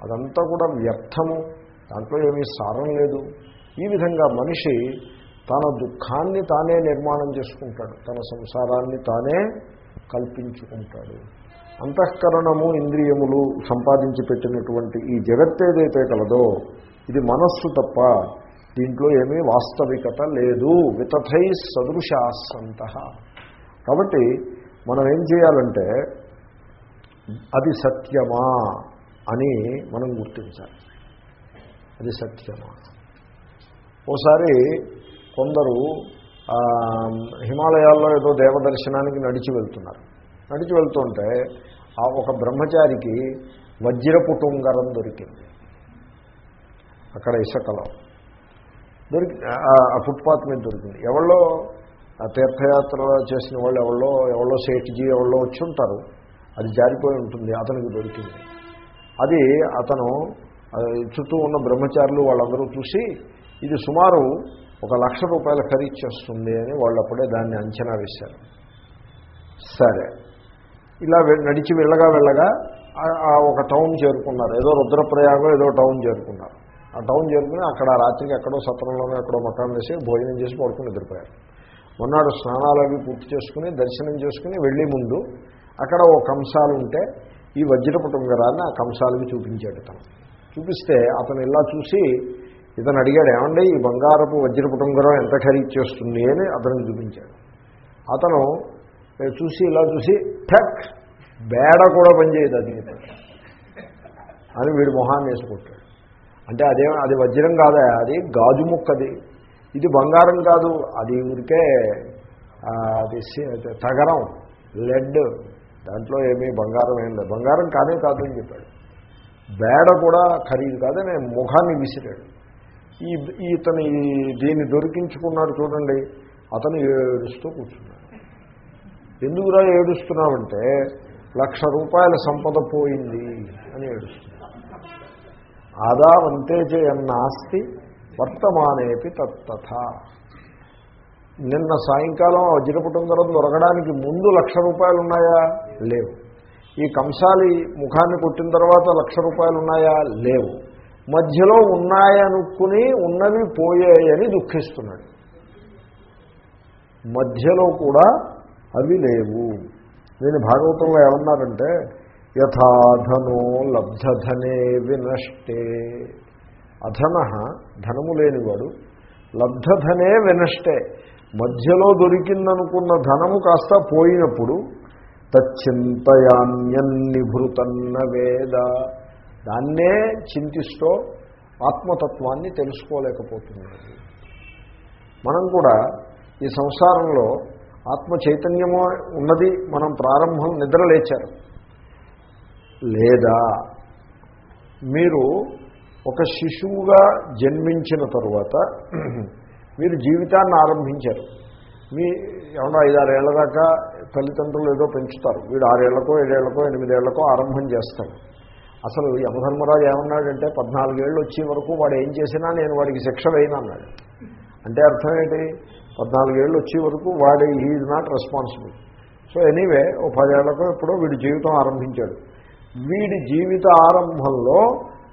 అదంతా కూడా వ్యర్థము దాంట్లో ఏమీ సారం లేదు. ఈ విధంగా మనిషి తన దుఃఖాన్ని తానే నిర్మాణం చేసుకుంటాడు. తన సంసారాన్ని తానే కల్పించుకుంటాడు. అంతఃకరణము ఇంద్రియములు సంపాదించి పెట్టినటువంటి ఈ జగత్ ఏదైతే కలదో ఇది మనస్సు తప్ప దీంట్లో ఏమీ వాస్తవికత లేదు. వితథై సదృశాసంత కాబట్టి మనం ఏం చేయాలంటే అది సత్యమా అని మనం గుర్తించాలి. అది సత్యమా. ఓసారి కొందరు హిమాలయాల్లో ఏదో దేవదర్శనానికి నడిచి వెళ్తున్నారు. నడిచి వెళ్తుంటే ఆ ఒక బ్రహ్మచారికి వజ్రపుటుంగరం దొరికింది. అక్కడ ఇసకలో. దొరికి ఆ- ఫుట్పాత్ మీద దొరికింది. ఎవరో ఆ తీర్థయాత్ర చేసిన వాళ్ళు ఎవరో ఎవరో సేట్జీ ఎవరో వచ్చి ఉంటారు. అది జారిపోయి ఉంటుంది అతనికి దొరికింది. అది అతను చుట్టూ ఉన్న బ్రహ్మచారులు వాళ్ళందరూ చూసి ఇది సుమారు ఒక లక్ష రూపాయల ఖరీదు చేస్తుంది అని వాళ్ళు అప్పుడే దాన్ని అంచనా వేశారు. సరే. ఇలా నడిచి వెళ్ళగా వెళ్ళగా ఆ- ఒక టౌన్ చేరుకున్నారు. ఏదో రుద్రప్రయాగం ఏదో టౌన్ చేరుకున్నారు. ఆ టౌన్ చేరుకుని అక్కడ రాత్రికి ఎక్కడో సత్రంలోనో ఎక్కడో మకాం వేసి భోజనం చేసి పడుకుని నిద్రపోయారు. మొన్నాడు స్నానాలు అవి పూర్తి చేసుకుని దర్శనం చేసుకుని వెళ్ళే ముందు అక్కడ ఓ కంసాలు ఉంటే ఈ వజ్రపుటుంగరాన్ని ఆ కంసాలకి చూపించాడు తను. చూపిస్తే అతను ఇలా చూసి ఇతను అడిగాడు ఏమండి ఈ బంగారపు వజ్రపుటుంగరం ఎంత ఖరీదు చేస్తుంది? అని అతనికి చూపించాడు. అతను చూసి ఇలా చూసి ఠక్! బేడ కూడా పనిచేయదు అది. అని వీడు మొహాన్ని వేసుకుంటాడు. అంటే అదే అది వజ్రం కాదా? అది గాజు ముక్కది ఇది బంగారం కాదు. అది ఊరికే అది తగరం లెడ్. దాంట్లో ఏమీ బంగారం ఏం లేదు. బంగారం కానే కాదు అని చెప్పాడు. బేడ కూడా ఖరీదు కాదని ముఖాన్ని విసిరాడు. ఈ ఈ ఇతను దీన్ని దొరికించుకున్నాడు చూడండి. అతను ఏడుస్తూ కూర్చున్నాడు. ఎందుకురా ఏడుస్తున్నావంటే లక్ష రూపాయల సంపద పోయింది అని ఏడుస్తున్నాడు. ఆదావంతే చేయన్నాస్తి వర్తమానేపి తత్తథ. నిన్న సాయంకాలం వజ్రపుటుంగరం దొరకడానికి ముందు లక్ష రూపాయలు ఉన్నాయా? లేవు. ఈ కంసాలి ముఖాన్ని కొట్టిన తర్వాత లక్ష రూపాయలు ఉన్నాయా? లేవు. మధ్యలో ఉన్నాయనుకుని ఉన్నవి పోయాయని దుఃఖిస్తున్నాడు. మధ్యలో కూడా అవి లేవు. నేను భాగవతంలో ఏమన్నారంటే యథాధనో లబ్ధధనే వినష్టే. అధన ధనము లేనివాడు లబ్ధధనే వినష్టే. మధ్యలో దొరికిందనుకున్న ధనము కాస్త పోయినప్పుడు తచ్చింతయాన్యన్నిభృతన్న వేద. దాన్నే చింతిస్తూ ఆత్మతత్వాన్ని తెలుసుకోలేకపోతున్నాడు మనం కూడా ఈ సంసారంలో ఆత్మ చైతన్యము ఉన్నది మనం ప్రారంభం నిద్ర లేచారు. లేదా మీరు ఒక శిశువుగా జన్మించిన తరువాత మీరు జీవితాన్ని ఆరంభించారు. మీ ఏమన్నా ఐదారేళ్ళ దాకా తల్లిదండ్రులు ఏదో పెంచుతారు. వీడు ఆరేళ్ళకో ఏడేళ్ళకో ఎనిమిదేళ్ళకో ఆరంభం చేస్తాడు. అసలు యమధర్మరాజు ఏమన్నాడంటే పద్నాలుగేళ్ళు వచ్చే వరకు వాడు ఏం చేసినా నేను వాడికి శిక్ష వేయను అన్నాడు. అంటే అర్థం ఏంటి? పద్నాలుగేళ్ళు వచ్చే వరకు వాడి is not responsible so anyway ఓ పదేళ్ళకు ఎప్పుడో వీడి జీవితం ఆరంభించాడు. వీడి జీవిత ఆరంభంలో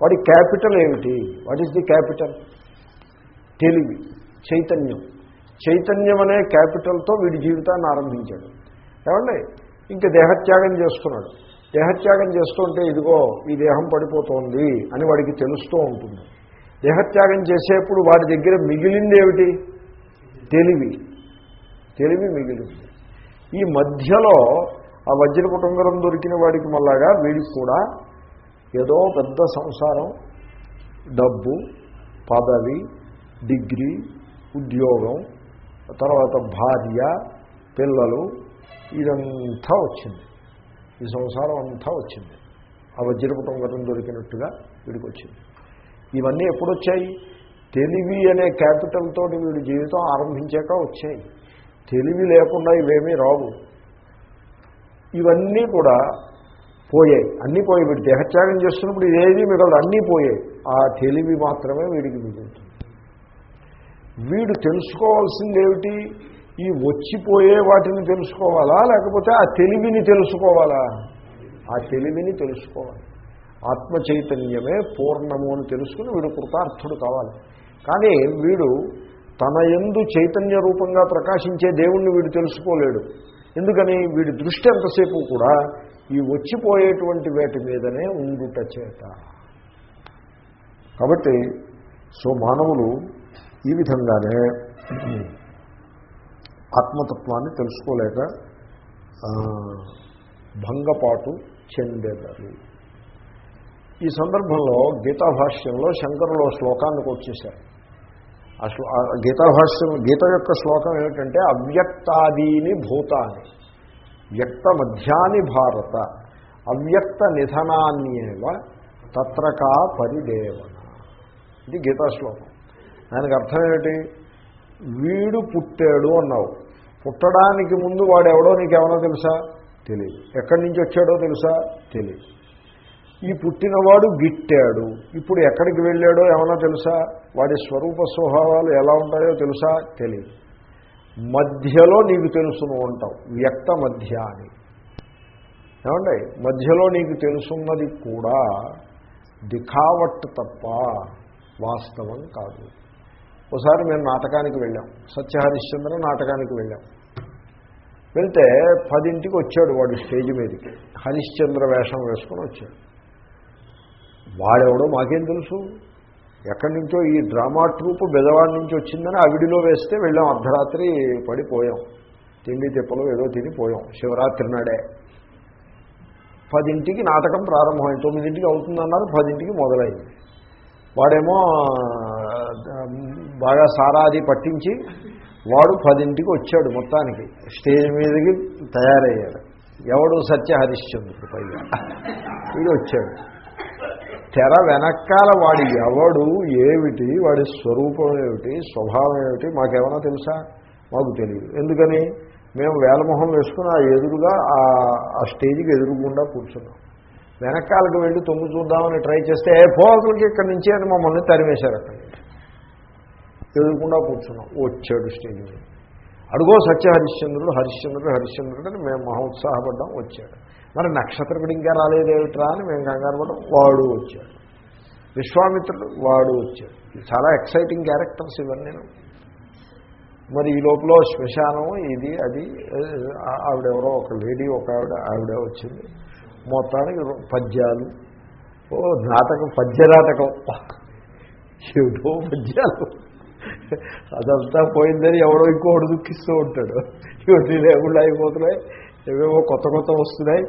వాడి క్యాపిటల్ ఏమిటి? వాట్ ఈస్ ది క్యాపిటల్ తెలివి చైతన్యం. చైతన్యం అనే క్యాపిటల్తో వీడి జీవితాన్ని ఆరంభించాడు. ఏమండి? ఇంకా దేహత్యాగం చేస్తున్నాడు. దేహత్యాగం చేస్తుంటే ఇదిగో ఈ దేహం పడిపోతోంది అని వాడికి తెలుస్తూ ఉంటుంది. దేహత్యాగం చేసేప్పుడు వాడి దగ్గర మిగిలింది ఏమిటి? తెలివి. తెలివి మిగిలింది. ఈ మధ్యలో ఆ వజ్ర కుటుంబరం దొరికిన వాడికి మళ్ళాగా వీడికి కూడా ఏదో పెద్ద సంసారం డబ్బు పదవి డిగ్రీ ఉద్యోగం తర్వాత భార్య పిల్లలు ఇదంతా వచ్చింది. ఈ సంసారం అంతా వచ్చింది. ఆ వజ్ర కుటుంబం దొరికినట్టుగా వీడికి వచ్చింది. ఇవన్నీ ఎప్పుడొచ్చాయి? తెలివి అనే క్యాపిటల్ తోటి వీడి జీవితం ఆరంభించాక వచ్చాయి. తెలివి లేకుండా ఇవేమీ రావు. ఇవన్నీ కూడా పోయాయి. అన్నీ పోయాయి. వీడు దేహత్యాగం చేస్తున్నప్పుడు ఇదేది మిగలదు. అన్నీ పోయాయి. ఆ తెలివి మాత్రమే వీడికి మిగులుతుంది. వీడు తెలుసుకోవాల్సింది ఏమిటి ఈ వచ్చిపోయే వాటిని తెలుసుకోవాలా? లేకపోతే ఆ తెలివిని తెలుసుకోవాలా? ఆ తెలివిని తెలుసుకోవాలి. ఆత్మ చైతన్యమే పూర్ణము అని తెలుసుకుని వీడు కృతార్థుడు కావాలి. కానీ వీడు తన ఎందు చైతన్య రూపంగా ప్రకాశించే దేవుణ్ణి వీడు తెలుసుకోలేడు. ఎందుకని? వీడి దృష్టి ఎంతసేపు కూడా ఈ వచ్చిపోయేటువంటి వేటి మీదనే ఉండుట చేత. కాబట్టి సో మానవులు ఈ విధంగానే ఆత్మతత్వాన్ని తెలుసుకోలేక భంగపాటు చెందేదారు. ఈ సందర్భంలో గీతాభాష్యంలో శంకరులు శ్లోకానికి వచ్చేశారు ఆ శ్లో గీతాభాష్యం గీత యొక్క శ్లోకం ఏమిటంటే అవ్యక్తాదీని భూతాన్ని వ్యక్త మధ్యాని భారత అవ్యక్త నిధనాన్యేవ తత్రకా పరిదేవన. ఇది గీతా శ్లోకం. దానికి అర్థం ఏమిటి? వీడు పుట్టాడు అన్నావు. పుట్టడానికి ముందు వాడెవడో నీకేమన్నా తెలుసా? తెలియదు ఎక్కడి నుంచి వచ్చాడో తెలుసా? తెలియదు ఈ పుట్టినవాడు గిట్టాడు. ఇప్పుడు ఎక్కడికి వెళ్ళాడో ఏమన్నా తెలుసా? వాడి స్వరూప స్వభావాలు ఎలా ఉంటాయో తెలుసా? తెలియదు మధ్యలో నీకు తెలుసును ఉంటావు వ్యక్త మధ్య అని. ఏమండి? మధ్యలో నీకు తెలుసున్నది కూడా దిఖావట్ తప్ప వాస్తవం కాదు. ఒకసారి మేము నాటకానికి వెళ్ళాం. సత్యహరిశ్చంద్ర నాటకానికి వెళ్ళాం. వెళ్తే పదింటికి వచ్చాడు వాడు స్టేజ్ మీదకి. హరిశ్చంద్ర వేషం వేసుకొని వచ్చాడు. వాడెవడో మాకేం తెలుసు? ఎక్కడి నుంచో ఈ డ్రామా ట్రూప్ బెదవాడి నుంచి వచ్చిందని అవిడిలో వేస్తే వెళ్ళాం అర్ధరాత్రి పడిపోయాం. తిండి తిప్పలు ఏదో తిని పోయాం శివరాత్రి నాడే. పదింటికి నాటకం ప్రారంభమైంది తొమ్మిదింటికి అవుతుందన్నారు పదింటికి మొదలైంది. వాడేమో బాగా సారాది పట్టించి వాడు పదింటికి వచ్చాడు మొత్తానికి. స్టేజ్ మీదకి తయారయ్యాడు. ఎవడు సత్య హరిశ్చంద్రుడు పైగా. ఇది వచ్చాడు. తెర వెనకాల వాడి ఎవడు ఏమిటి వాడి స్వరూపం ఏమిటి స్వభావం ఏమిటి మాకేమైనా తెలుసా? మాకు తెలియదు. ఎందుకని? మేము వేలమొహం వేసుకుని ఆ ఎదురుగా ఆ స్టేజ్కి ఎదురుగుండా కూర్చున్నాం. వెనకాలకు వెళ్ళి తొమ్ము చూద్దామని ట్రై చేస్తే ఏ పోతులకి ఇక్కడి నుంచి అని మమ్మల్ని తరిమేశారు అక్కడ ఎదురుకుండా కూర్చున్నాం. వచ్చాడు స్టేజ్ మీద. అడుగో సత్య హరిశ్చంద్రుడు హరిశ్చంద్రుడు హరిశ్చంద్రుడు అని మేము మహా వచ్చాడు. మరి నక్షత్రకుడు ఇంకా రాలేదేమిట్రా అని మేము కంగారు పడ్డం. వాడు వచ్చాడు. విశ్వామిత్రుడు వాడు వచ్చాడు. చాలా ఎక్సైటింగ్ క్యారెక్టర్స్ ఇవన్నీ. మరి ఈ లోపల శ్మశానం ఇది అది ఆవిడెవరో ఒక లేడీ ఒక ఆవిడ ఆవిడ వచ్చింది. మొత్తానికి పద్యాలు. ఓ నాటకం పద్య నాటకం. ఏమిటో పద్యాలు. అదంతా పోయిందని ఎవడో ఇంకోటి దుఃఖిస్తూ ఉంటాడు. ఇవన్నీ లేకుండా అయిపోతున్నాయి. ఏవేవో కొత్త కొత్త వస్తున్నాయి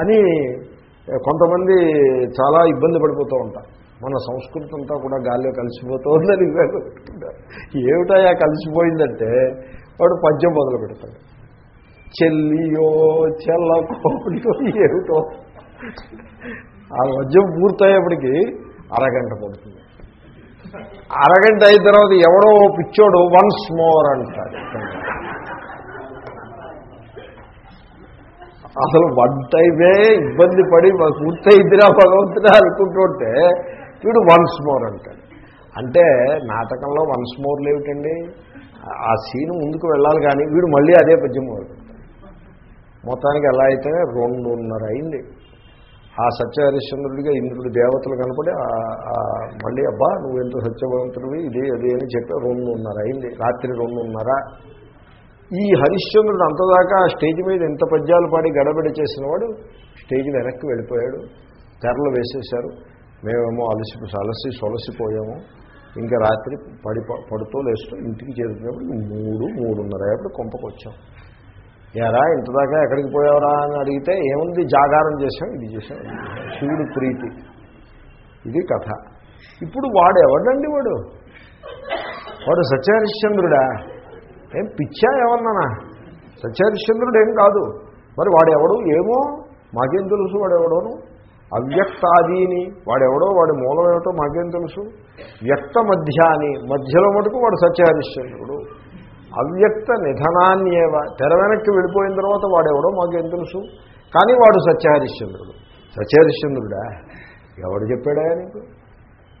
అని కొంతమంది చాలా ఇబ్బంది పడిపోతూ ఉంటారు. మన సంస్కృతి అంతా కూడా గాల్లో కలిసిపోతుందని ఏమిటయా కలిసిపోయిందంటే వాడు పద్యం మొదలు పెడతాడు. చెల్లియో చెల్లకోడియో ఏమిటో. ఆ పద్యం పూర్తయ్యేప్పటికీ అరగంట పడుతుంది. అరగంట అయిన తర్వాత ఎవడో పిచ్చోడు వన్స్ మోర్ అంటాడు. అసలు వన్ టైమే ఇబ్బంది పడి మాకు పూర్తయిద్దిరా భగవంతుడా అనుకుంటుంటే వీడు వన్స్ మోర్ అంటాడు. అంటే నాటకంలో వన్స్ మోర్లు ఏమిటండి? ఆ సీన్ ముందుకు వెళ్ళాలి కానీ వీడు మళ్ళీ అదే పద్యం మొత్తానికి ఎలా అయితే రెండున్నర అయింది. ఆ సత్యహరిశ్చంద్రుడిగా ఇంద్రుడు దేవతలు కనపడి మళ్ళీ అబ్బా నువ్వెంత సత్యవంతుడివి ఇది అది అని చెప్పి రెండున్నర అయింది. రాత్రి రెండున్నర ఈ హరిశ్చంద్రుడు అంతదాకా ఆ స్టేజ్ మీద ఎంత పద్యాలు పాడి గడబడి చేసిన వాడు స్టేజ్ వెనక్కి వెళ్ళిపోయాడు తెరలు వేసేశారు. మేమేమో అలసి అలసి సొలసిపోయాము ఇంకా రాత్రి పడి పడుతూ లేస్తూ ఇంటికి చేరుకునేప్పుడు మూడు మూడున్నర అప్పుడు కొంపకొచ్చాం. ఎరా ఇంతదాకా ఎక్కడికి పోయావరా? అని అడిగితే ఏముంది జాగారం ఇది చేశాం ఇది చేశాం. శివుడు ప్రీతి. ఇది కథ. ఇప్పుడు వాడు ఎవడండి వాడు? వాడు సత్యహరిశ్చంద్రుడా? ఏం పిచ్చా ఏమన్నానా? సత్యహరిశ్చంద్రుడు ఏం కాదు. మరి వాడెవడు? ఏమో? మాకేం తెలుసు వాడెవడోను? అవ్యక్తాదీని. వాడెవడో? వాడి మూలం ఏమిటో మాకేం తెలుసు? వ్యక్త మధ్యాని మధ్యలో మటుకు వాడు సత్యహరిశ్చంద్రుడు. అవ్యక్త నిధనాన్యేవ తెర వెనక్కి వెళ్ళిపోయిన తర్వాత వాడెవడో మాకేం తెలుసు? కానీ వాడు సత్యహరిశ్చంద్రుడు. సత్యహరిశ్చంద్రుడా? ఎవడు చెప్పాడా నీకు?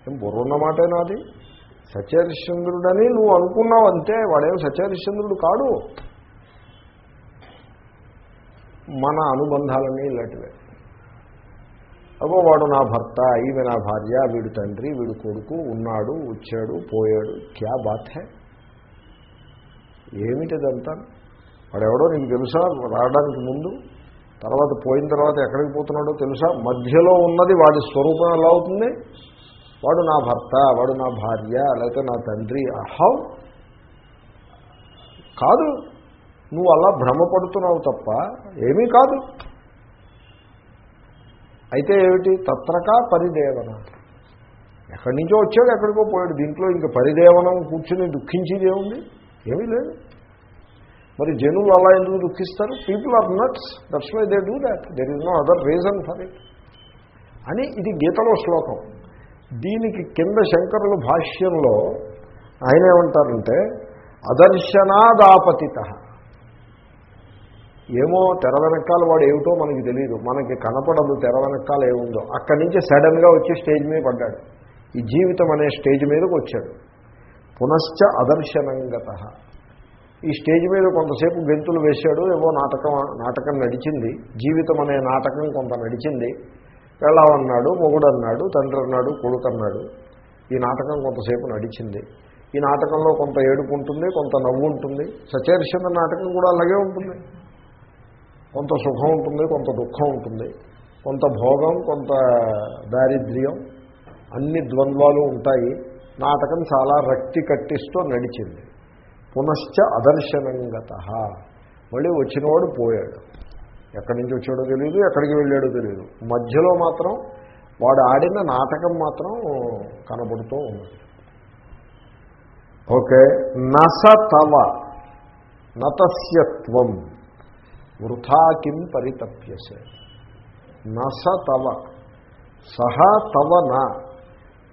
ఏం బుర్రున్న మాటే నాది? సత్యహరిశ్చంద్రుడని నువ్వు అనుకున్నావు అంతే వాడేం సత్యహరిశ్చంద్రుడు కాడు. మన అనుబంధాలన్నీ ఇలాంటివే. అగో వాడు నా భర్త ఈమె నా భార్య వీడు తండ్రి వీడు కొడుకు ఉన్నాడు వచ్చాడు పోయాడు. క్యా బాత్ హే? ఏమిటిదంతా? వాడెవడో నీకు తెలుసా? రావడానికి ముందు. తర్వాత పోయిన తర్వాత ఎక్కడికి పోతున్నాడో తెలుసా? మధ్యలో ఉన్నది వాడి స్వరూపం ఎలా అవుతుంది? వాడు నా భర్త వాడు నా భార్య లేకపోతే నా తండ్రి హౌ కాదు నువ్వు అలా భ్రమపడుతున్నావు తప్ప ఏమీ కాదు. అయితే ఏమిటి? తత్రకా పరిదేవన. ఎక్కడి నుంచో వచ్చాడు ఎక్కడికో పోయాడు. దీంట్లో ఇంకా పరిదేవనం కూర్చుని దుఃఖించేది ఏముంది? ఏమీ లేదు. మరి జనులు అలా ఎందుకు దుఃఖిస్తారు? People are nuts that's why they do that there is no other reason for it అని ఇది గీతలో శ్లోకం. దీనికి కింద శంకరుల భాష్యంలో ఆయన ఏమంటారంటే అదర్శనాదాపతిత. ఏమో తెర వెనకాల వాడు ఏమిటో మనకి తెలియదు మనకి కనపడదు తెర వెనకాల ఏముందో. అక్కడి నుంచి సడన్గా వచ్చి స్టేజ్ మీద పడ్డాడు. ఈ జీవితం అనే స్టేజ్ మీదకి వచ్చాడు. పునశ్చ అదర్శనంగత. ఈ స్టేజ్ మీద కొంతసేపు గెంతులు వేశాడు ఏవో నాటకం నాటకం నడిచింది. జీవితం అనే నాటకం కొంత నడిచింది. వెళ్ళామన్నాడు మొగుడు అన్నాడు తండ్రి అన్నాడు కొడుకు అన్నాడు ఈ నాటకం కొంతసేపు నడిచింది. ఈ నాటకంలో కొంత ఏడుపు ఉంటుంది కొంత నవ్వు ఉంటుంది సచేర్షణ నాటకం కూడా అలాగే ఉంటుంది. కొంత సుఖం ఉంటుంది కొంత దుఃఖం ఉంటుంది. కొంత భోగం కొంత దారిద్ర్యం అన్ని ద్వంద్వాలు ఉంటాయి. నాటకం చాలా రక్తి కట్టిస్తూ నడిచింది. పునశ్చ అదర్శనంగత. మళ్ళీ వచ్చినవాడు పోయాడు. ఎక్కడి నుంచి వచ్చాడో తెలియదు ఎక్కడికి వెళ్ళాడో తెలియదు మధ్యలో మాత్రం వాడు ఆడిన నాటకం మాత్రం కనబడుతూ ఉన్నది. ఓకే. నస తవ నతస్యత్వం. వృథా కిం పరితప్యసే. నస తవ సహా తవ నా.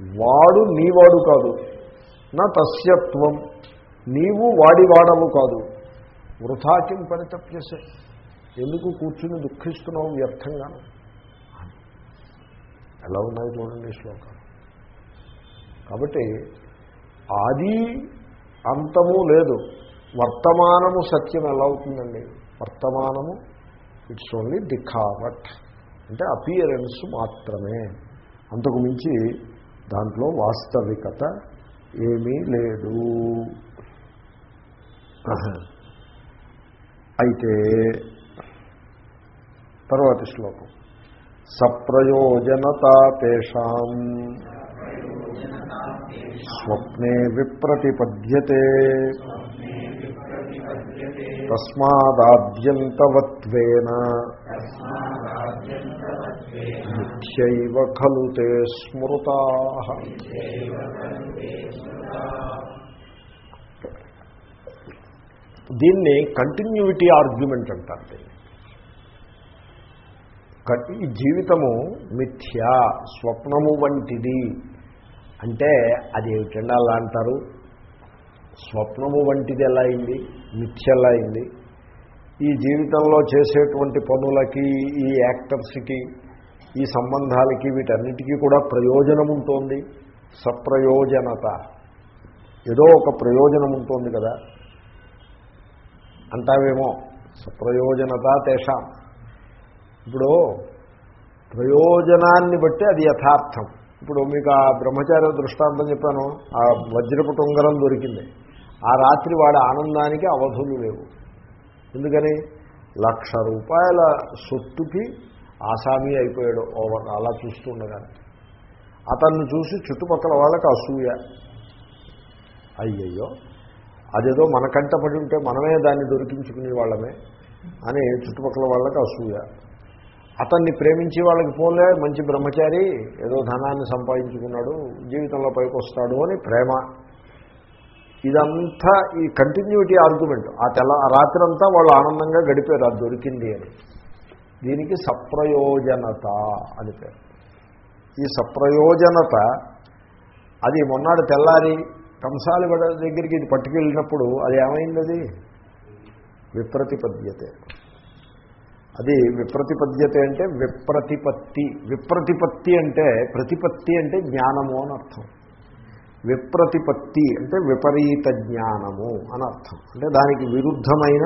వాడు నీవాడు కాదు. నా తస్యత్వం నీవు వాడివాడవు కాదు. వృథాకిం పరితప్యసే. ఎందుకు కూర్చుని దుఃఖిస్తున్నావు వ్యర్థంగా? ఎలా ఉన్నాయి చూడండి శ్లోకాలు. కాబట్టి ఆది అంతము లేదు. వర్తమానము సత్యం ఎలా అవుతుందండి? వర్తమానము ఇట్స్ ఓన్లీ దిఖావట్ అంటే అపియరెన్స్ మాత్రమే. అంతకు మించి దాంట్లో వాస్తవికత ఏమీ లేదు. అయితే తర్వాతి శ్లోకం. సప్రయోజనత స్వప్నే విప్రతిపద్యతే. తస్మాదాద్యంతవత్వేన. మిథ్యైవ ఖలు తే స్మృతా. దీన్ని కంటిన్యూటీ ఆర్గ్యుమెంట్ అంటారు దీన్ని. ఈ జీవితము మిథ్యా స్వప్నము వంటిది. అంటే అది ఏమిటండి అలా అంటారు? స్వప్నము వంటిది ఎలా అయింది? మిథ్య ఎలా అయింది? ఈ జీవితంలో చేసేటువంటి పనులకి ఈ యాక్టర్స్కి ఈ సంబంధాలకి వీటన్నిటికీ కూడా ప్రయోజనం ఉంటుంది. సప్రయోజనత. ఏదో ఒక ప్రయోజనం ఉంటుంది కదా. అంటావేమో? సప్రయోజనత తేషాం. ఇప్పుడు ప్రయోజనాన్ని బట్టి అది యథార్థం. ఇప్పుడు మీకు ఆ బ్రహ్మచార్య దృష్టాంతం చెప్పాను ఆ వజ్రపు టుంగరం దొరికింది. ఆ రాత్రి వాడి ఆనందానికి అవధులు లేవు. ఎందుకని? లక్ష రూపాయల సొత్తుకి ఆసామి అయిపోయాడు. ఓవర్ అలా చూస్తుండగా అతన్ని చూసి చుట్టుపక్కల వాళ్ళకి అసూయ. అయ్యయ్యో అదేదో మన కంట పడి ఉంటే మనమే దాన్ని దొరికించుకునే వాళ్ళమే అని చుట్టుపక్కల వాళ్ళకి అసూయ. అతన్ని ప్రేమించి వాళ్ళకి పోలే మంచి బ్రహ్మచారి ఏదో ధనాన్ని సంపాదించుకున్నాడు జీవితంలో పైకి వస్తాడు అని ప్రేమ. ఇదంతా ఈ కంటిన్యూటీ ఆర్గ్యుమెంట్ ఆ తెల్ల ఆ రాత్రంతా వాళ్ళు ఆనందంగా గడిపారు అది దొరికింది అని. దీనికి సప్రయోజనత అని పేరు. ఈ సప్రయోజనత అది మొన్నాడు తెల్లారి కంసాలి దగ్గరికి ఇది పట్టుకెళ్ళినప్పుడు అది ఏమైంది అది? విప్రతిపద్యతే. అది విప్రతిపద్యత అంటే విప్రతిపత్తి. విప్రతిపత్తి అంటే ప్రతిపత్తి అంటే జ్ఞానము అని అర్థం. విప్రతిపత్తి అంటే విపరీత జ్ఞానము అని అర్థం. అంటే దానికి విరుద్ధమైన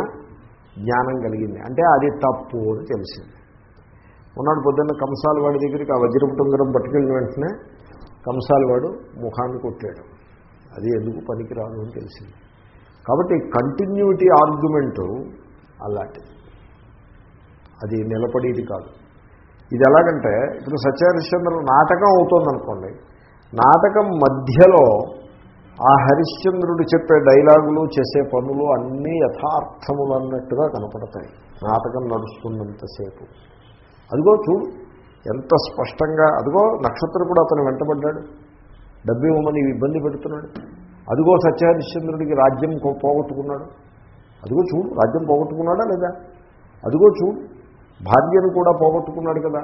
జ్ఞానం కలిగింది. అంటే అది తప్పు అని తెలిసింది. ఉన్నాడు పొద్దున్న కంసాలి వాడి దగ్గరికి ఆ వజ్రపుటుంగరం పట్టుకెళ్ళిన వెంటనే కంసాలి వాడు ముఖాన్ని కొట్టాడు. అది ఎందుకు పనికిరాదు అని తెలిసింది. కాబట్టి కంటిన్యూటీ ఆర్గ్యుమెంటు అలాంటిది. అది నిలబడేది కాదు. ఇది ఎలాగంటే ఇప్పుడు సత్యహరిశ్చంద్ర నాటకం అవుతోందనుకోండి. నాటకం మధ్యలో ఆ హరిశ్చంద్రుడు చెప్పే డైలాగులు చేసే పనులు అన్నీ యథార్థములు అన్నట్టుగా కనపడతాయి. నాటకం నడుస్తున్నంతసేపు. అదిగో చూడు ఎంత స్పష్టంగా అదిగో నక్షత్రం కూడా అతను వెంటబడ్డాడు. డబ్బు ఇవ్వమని ఇబ్బంది పెడుతున్నాడు. అదిగో సత్యహరిశ్చంద్రుడికి రాజ్యం కో- పోగొట్టుకున్నాడు. అదిగో చూడు రాజ్యం పోగొట్టుకున్నాడా లేదా? అదిగో చూడు భార్యను కూడా పోగొట్టుకున్నాడు కదా.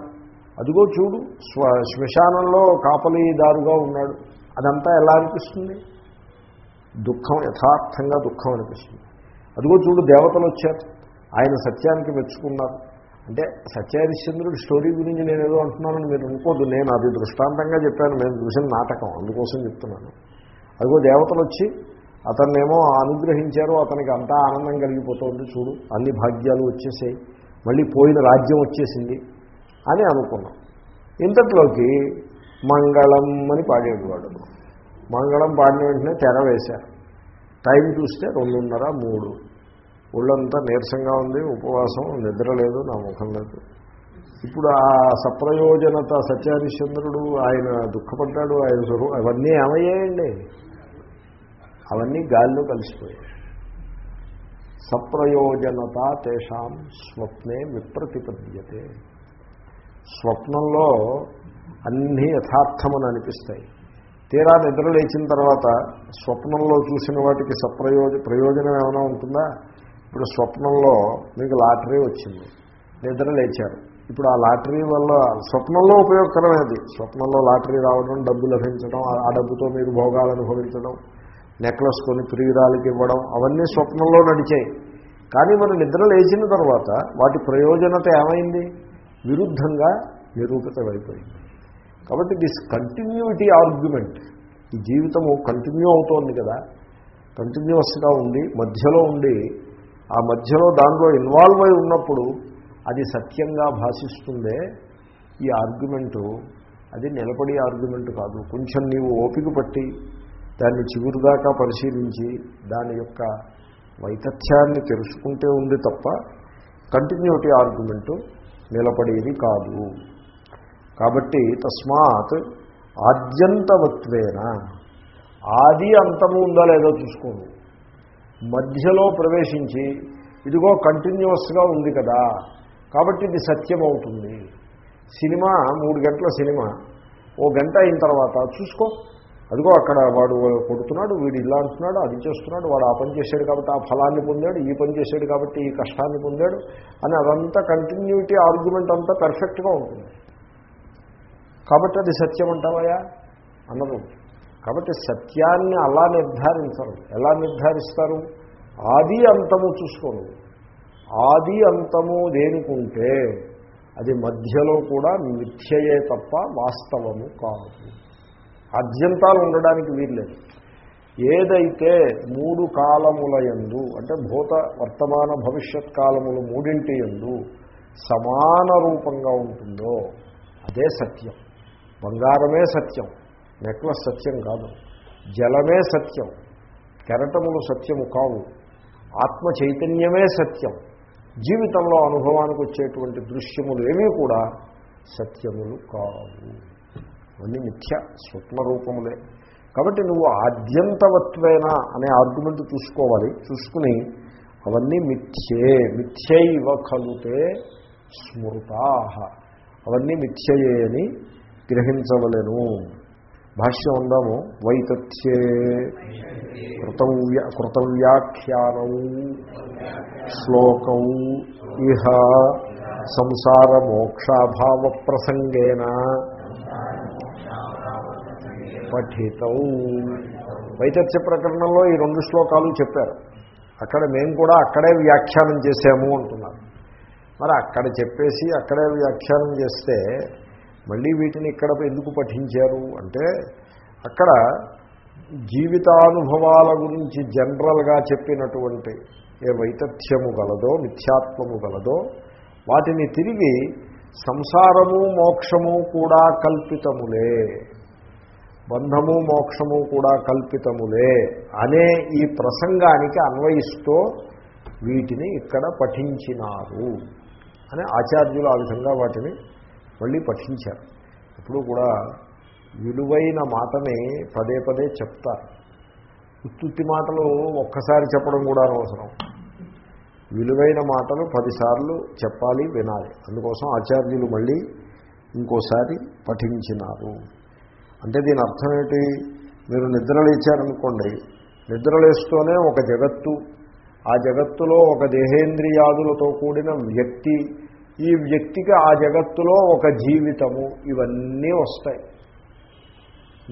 అదిగో చూడు స్వ శ్మశానంలో కాపలిదారుగా ఉన్నాడు. అదంతా ఎలా అనిపిస్తుంది? దుఃఖం యథార్థంగా దుఃఖం అనిపిస్తుంది. అదిగో చూడు దేవతలు వచ్చారు. ఆయన సత్యానికి మెచ్చుకున్నారు. అంటే సత్యహరిశ్చంద్రుడి స్టోరీ గురించి నేను ఏదో అంటున్నానని మీరు అనుకోద్దు. నేను అది దృష్టాంతంగా చెప్పాను. మేము చూసిన నాటకం. అందుకోసం చెప్తున్నాను. అదిగో దేవతలు వచ్చి అతన్నేమో అనుగ్రహించారు అతనికి అంతా ఆనందం కలిగిపోతుంది చూడు. అన్ని భాగ్యాలు వచ్చేసాయి. మళ్ళీ పోయిన రాజ్యం వచ్చేసింది అని అనుకున్నాం. ఇంతట్లోకి మంగళం అని పాడేడు వాడు. మంగళం పాడిన వెంటనే తెర వేశారు టైం చూస్తే రెండున్నర మూడు. ఒళ్ళంతా నీరసంగా ఉంది ఉపవాసం నిద్ర లేదు నా ముఖం లేదు. ఇప్పుడు ఆ సప్రయోజనత సత్యహరిశ్చంద్రుడు ఆయన దుఃఖపడ్డాడు ఆయన అవన్నీ ఏమయ్యాయండి? అవన్నీ గాలిలో కలిసిపోయాయి. సప్రయోజనత తేషాం స్వప్నే విప్రతిపద్యతే. స్వప్నంలో అన్నీ యథార్థమని అనిపిస్తాయి. తీరా నిద్ర లేచిన తర్వాత స్వప్నంలో చూసిన వాటికి సప్రయోజ ప్రయోజనం ఏమైనా ఉంటుందా? ఇప్పుడు స్వప్నంలో మీకు లాటరీ వచ్చింది. నిద్ర లేచారు. ఇప్పుడు ఆ లాటరీ వల్ల స్వప్నంలో ఉపయోగకరమైనది. స్వప్నంలో లాటరీ రావడం డబ్బు లభించడం ఆ- ఆ డబ్బుతో మీరు భోగాలు అనుభవించడం. నెక్లెస్ కొని ప్రియురాలకి ఇవ్వడం అవన్నీ స్వప్నంలో నడిచాయి. కానీ మరి నిద్ర లేచిన తర్వాత వాటి ప్రయోజనత ఏమైంది? విరుద్ధంగా నిరూపితమైపోయింది. కాబట్టి దిస్ కంటిన్యూటీ ఆర్గ్యుమెంట్ ఈ జీవితము కంటిన్యూ అవుతోంది కదా? కంటిన్యూస్గా ఉండి మధ్యలో ఉండి ఆ మధ్యలో దాంట్లో ఇన్వాల్వ్ అయి ఉన్నప్పుడు అది సత్యంగా భాషిస్తుందే ఈ ఆర్గ్యుమెంటు అది నిలబడి ఆర్గ్యుమెంట్ కాదు. కొంచెం నీవు ఓపిక పట్టి దాన్ని చిగురుదాకా పరిశీలించి దాని యొక్క వైతథ్యాన్ని తెలుసుకుంటే ఉంది తప్ప కంటిన్యూటీ ఆర్గ్యుమెంటు నిలబడేది కాదు. కాబట్టి తస్మాత్ ఆద్యంతవత్వేన. ఆది అంతము ఉందా లేదో చూసుకోండి. మధ్యలో ప్రవేశించి ఇదిగో కంటిన్యూస్గా ఉంది కదా కాబట్టి ఇది సత్యం అవుతుంది సినిమా మూడు గంటల సినిమా ఓ గంట అయిన తర్వాత చూసుకో. అదిగో అక్కడ వాడు కొడుతున్నాడు వీడు ఇలా అంటున్నాడు అది చేస్తున్నాడు వాడు ఆ పని చేశాడు కాబట్టి ఆ ఫలాన్ని పొందాడు ఈ పని చేశాడు కాబట్టి ఈ కష్టాన్ని పొందాడు అని అదంతా కంటిన్యూటీ ఆర్గ్యుమెంట్ అంతా పర్ఫెక్ట్గా ఉంటుంది. కాబట్టి అది సత్యం అంటావయా అన్నదు కాబట్టి సత్యాన్ని అలా నిర్ధారించరు. ఎలా నిర్ధారిస్తారు? ఆది అంతము చూసుకోరు ఆది అంతము దేనికుంటే అది మధ్యలో కూడా మిథ్యయే తప్ప వాస్తవము కాదు. అద్యంతాలు ఉండడానికి వీల్లేదు. ఏదైతే మూడు కాలముల యందు అంటే భూత వర్తమాన భవిష్యత్ కాలములు మూడింటి యందు సమాన రూపంగా ఉంటుందో అదే సత్యం. బంగారమే సత్యం నెక్లెస్ సత్యం కాదు. జలమే సత్యం కెరటములు సత్యము కావు. ఆత్మ చైతన్యమే సత్యం. జీవితంలో అనుభవానికి వచ్చేటువంటి దృశ్యములు ఏమీ కూడా సత్యములు కావు. అవన్నీ మిథ్య స్వప్నరూపములే కాబట్టి నువ్వు ఆద్యంతవత్వేనా అనే ఆర్గ్యుమెంట్ చూసుకోవాలి. చూసుకుని అవన్నీ మిథ్యే మిథ్యైవ కలుతే స్మృతా అవన్నీ మిథ్యయే అని గ్రహించవలెను. భాష్యం ఉందాము? వైతథ్యే. కృతవ్య కృతవ్యాఖ్యానం. శ్లోకం. ఇహ. సంసార మోక్షాభావ ప్రసంగేన పఠితం. వైతథ్య ప్రకరణంలో ఈ రెండు శ్లోకాలు చెప్పారు. అక్కడ మేము కూడా అక్కడే వ్యాఖ్యానం చేసాము అంటున్నారు. మరి అక్కడ చెప్పేసి అక్కడే వ్యాఖ్యానం చేస్తే మళ్ళీ వీటిని ఇక్కడ ఎందుకు పఠించారు అంటే అక్కడ జీవితానుభవాల గురించి జనరల్గా చెప్పినటువంటి ఏ వైతథ్యము గలదో మిథ్యాత్వము గలదో వాటిని తిరిగి సంసారము మోక్షము కూడా కల్పితములే. బంధము మోక్షము కూడా కల్పితములే అనే ఈ ప్రసంగానికి అన్వయిస్తూ వీటిని ఇక్కడ పఠించినారు అని ఆచార్యులు ఆ విధంగా వాటిని మళ్ళీ పఠించారు. ఇప్పుడు కూడా విలువైన మాటని పదే పదే చెప్తారు. ఉత్తుత్తి మాటలు ఒక్కసారి చెప్పడం కూడా అనవసరం. విలువైన మాటలు పదిసార్లు చెప్పాలి వినాలి. అందుకోసం ఆచార్యులు మళ్ళీ ఇంకోసారి పఠించినారు. అంటే దీని అర్థం ఏంటి మీరు నిద్రలేచారనుకోండి నిద్రలేస్తూనే ఒక జగత్తు ఆ జగత్తులో ఒక దేహేంద్రియాదులతో కూడిన వ్యక్తి ఈ వ్యక్తికి ఆ జగత్తులో ఒక జీవితము ఇవన్నీ వస్తాయి.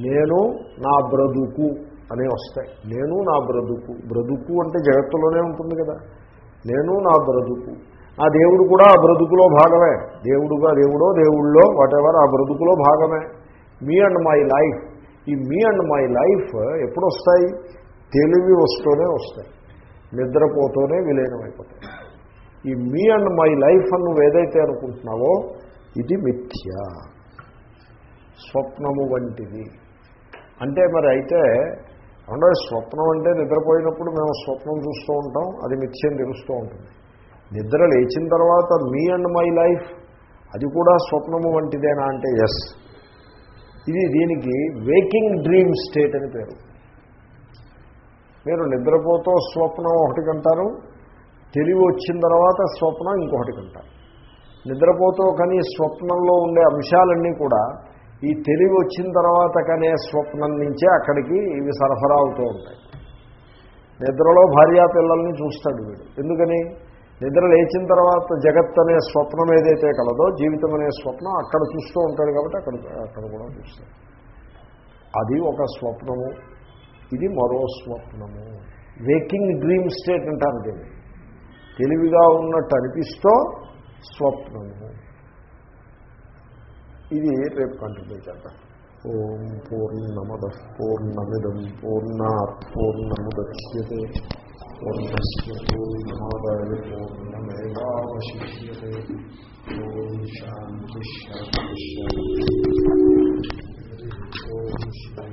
నేను నా బ్రతుకు అనే వస్తాయి. నేను నా బ్రతుకు. బ్రతుకు అంటే జగత్తులోనే ఉంటుంది కదా. నేను నా బ్రతుకు. ఆ దేవుడు కూడా ఆ బ్రతుకులో భాగమే. దేవుడుగా దేవుడో దేవుళ్ళో వాటెవర్ ఆ బ్రతుకులో భాగమే. మీ అండ్ మై లైఫ్ ఈ మీ అండ్ మై లైఫ్ ఎప్పుడు వస్తాయి తెలివి వస్తూనే వస్తాయి. నిద్రపోతూనే విలీనమైపోతాయి. ఈ మీ అండ్ మై లైఫ్ అని నువ్వు ఏదైతే అనుకుంటున్నావో ఇది మిథ్య. స్వప్నము వంటిది. అంటే మరి అయితే అంటే స్వప్నం అంటే నిద్రపోయినప్పుడు మేము స్వప్నం చూస్తూ ఉంటాం అది మిథ్యం తెలుస్తూ ఉంటుంది. నిద్ర లేచిన తర్వాత మీ అండ్ మై లైఫ్ అది కూడా స్వప్నము వంటిదేనా అంటే ఎస్ ఇది దీనికి వేకింగ్ డ్రీమ్ స్టేట్ అని పేరు. మీరు నిద్రపోతూ స్వప్నం ఒకటి కంటారు తెలివి వచ్చిన తర్వాత స్వప్నం ఇంకొకటి కంటారు. నిద్రపోతూ కానీ స్వప్నంలో ఉండే అంశాలన్నీ కూడా ఈ తెలివి వచ్చిన తర్వాత కనే స్వప్నం నుంచే అక్కడికి ఇవి సరఫరా అవుతూ ఉంటాయి. నిద్రలో భార్యా పిల్లల్ని చూస్తాడు వీడు. ఎందుకని? నిద్ర లేచిన తర్వాత జగత్ అనే స్వప్నం ఏదైతే కలదో జీవితం అనే స్వప్నం అక్కడ చూస్తూ ఉంటాడు కాబట్టి అక్కడ అక్కడ కూడా చూస్తాడు. అది ఒక స్వప్నము. ఇది మరో స్వప్నము. వేకింగ్ డ్రీమ్ స్టేట్ అంటారు దీన్ని. తెలివిగా ఉన్నట్టు అనిపిస్తూ స్వప్నము. ఇది రేపు కంటిన్యూ చేద్దాం. ఓం పూర్ణమద పూర్ణమిదం పూర్ణా పూర్ణముద్యతే. పూర్ణస్ పూర్ణమాదాయ పూర్ణమేవాశిష్యతే ఓం శాంతి శాంతి. ఓం శ్రీ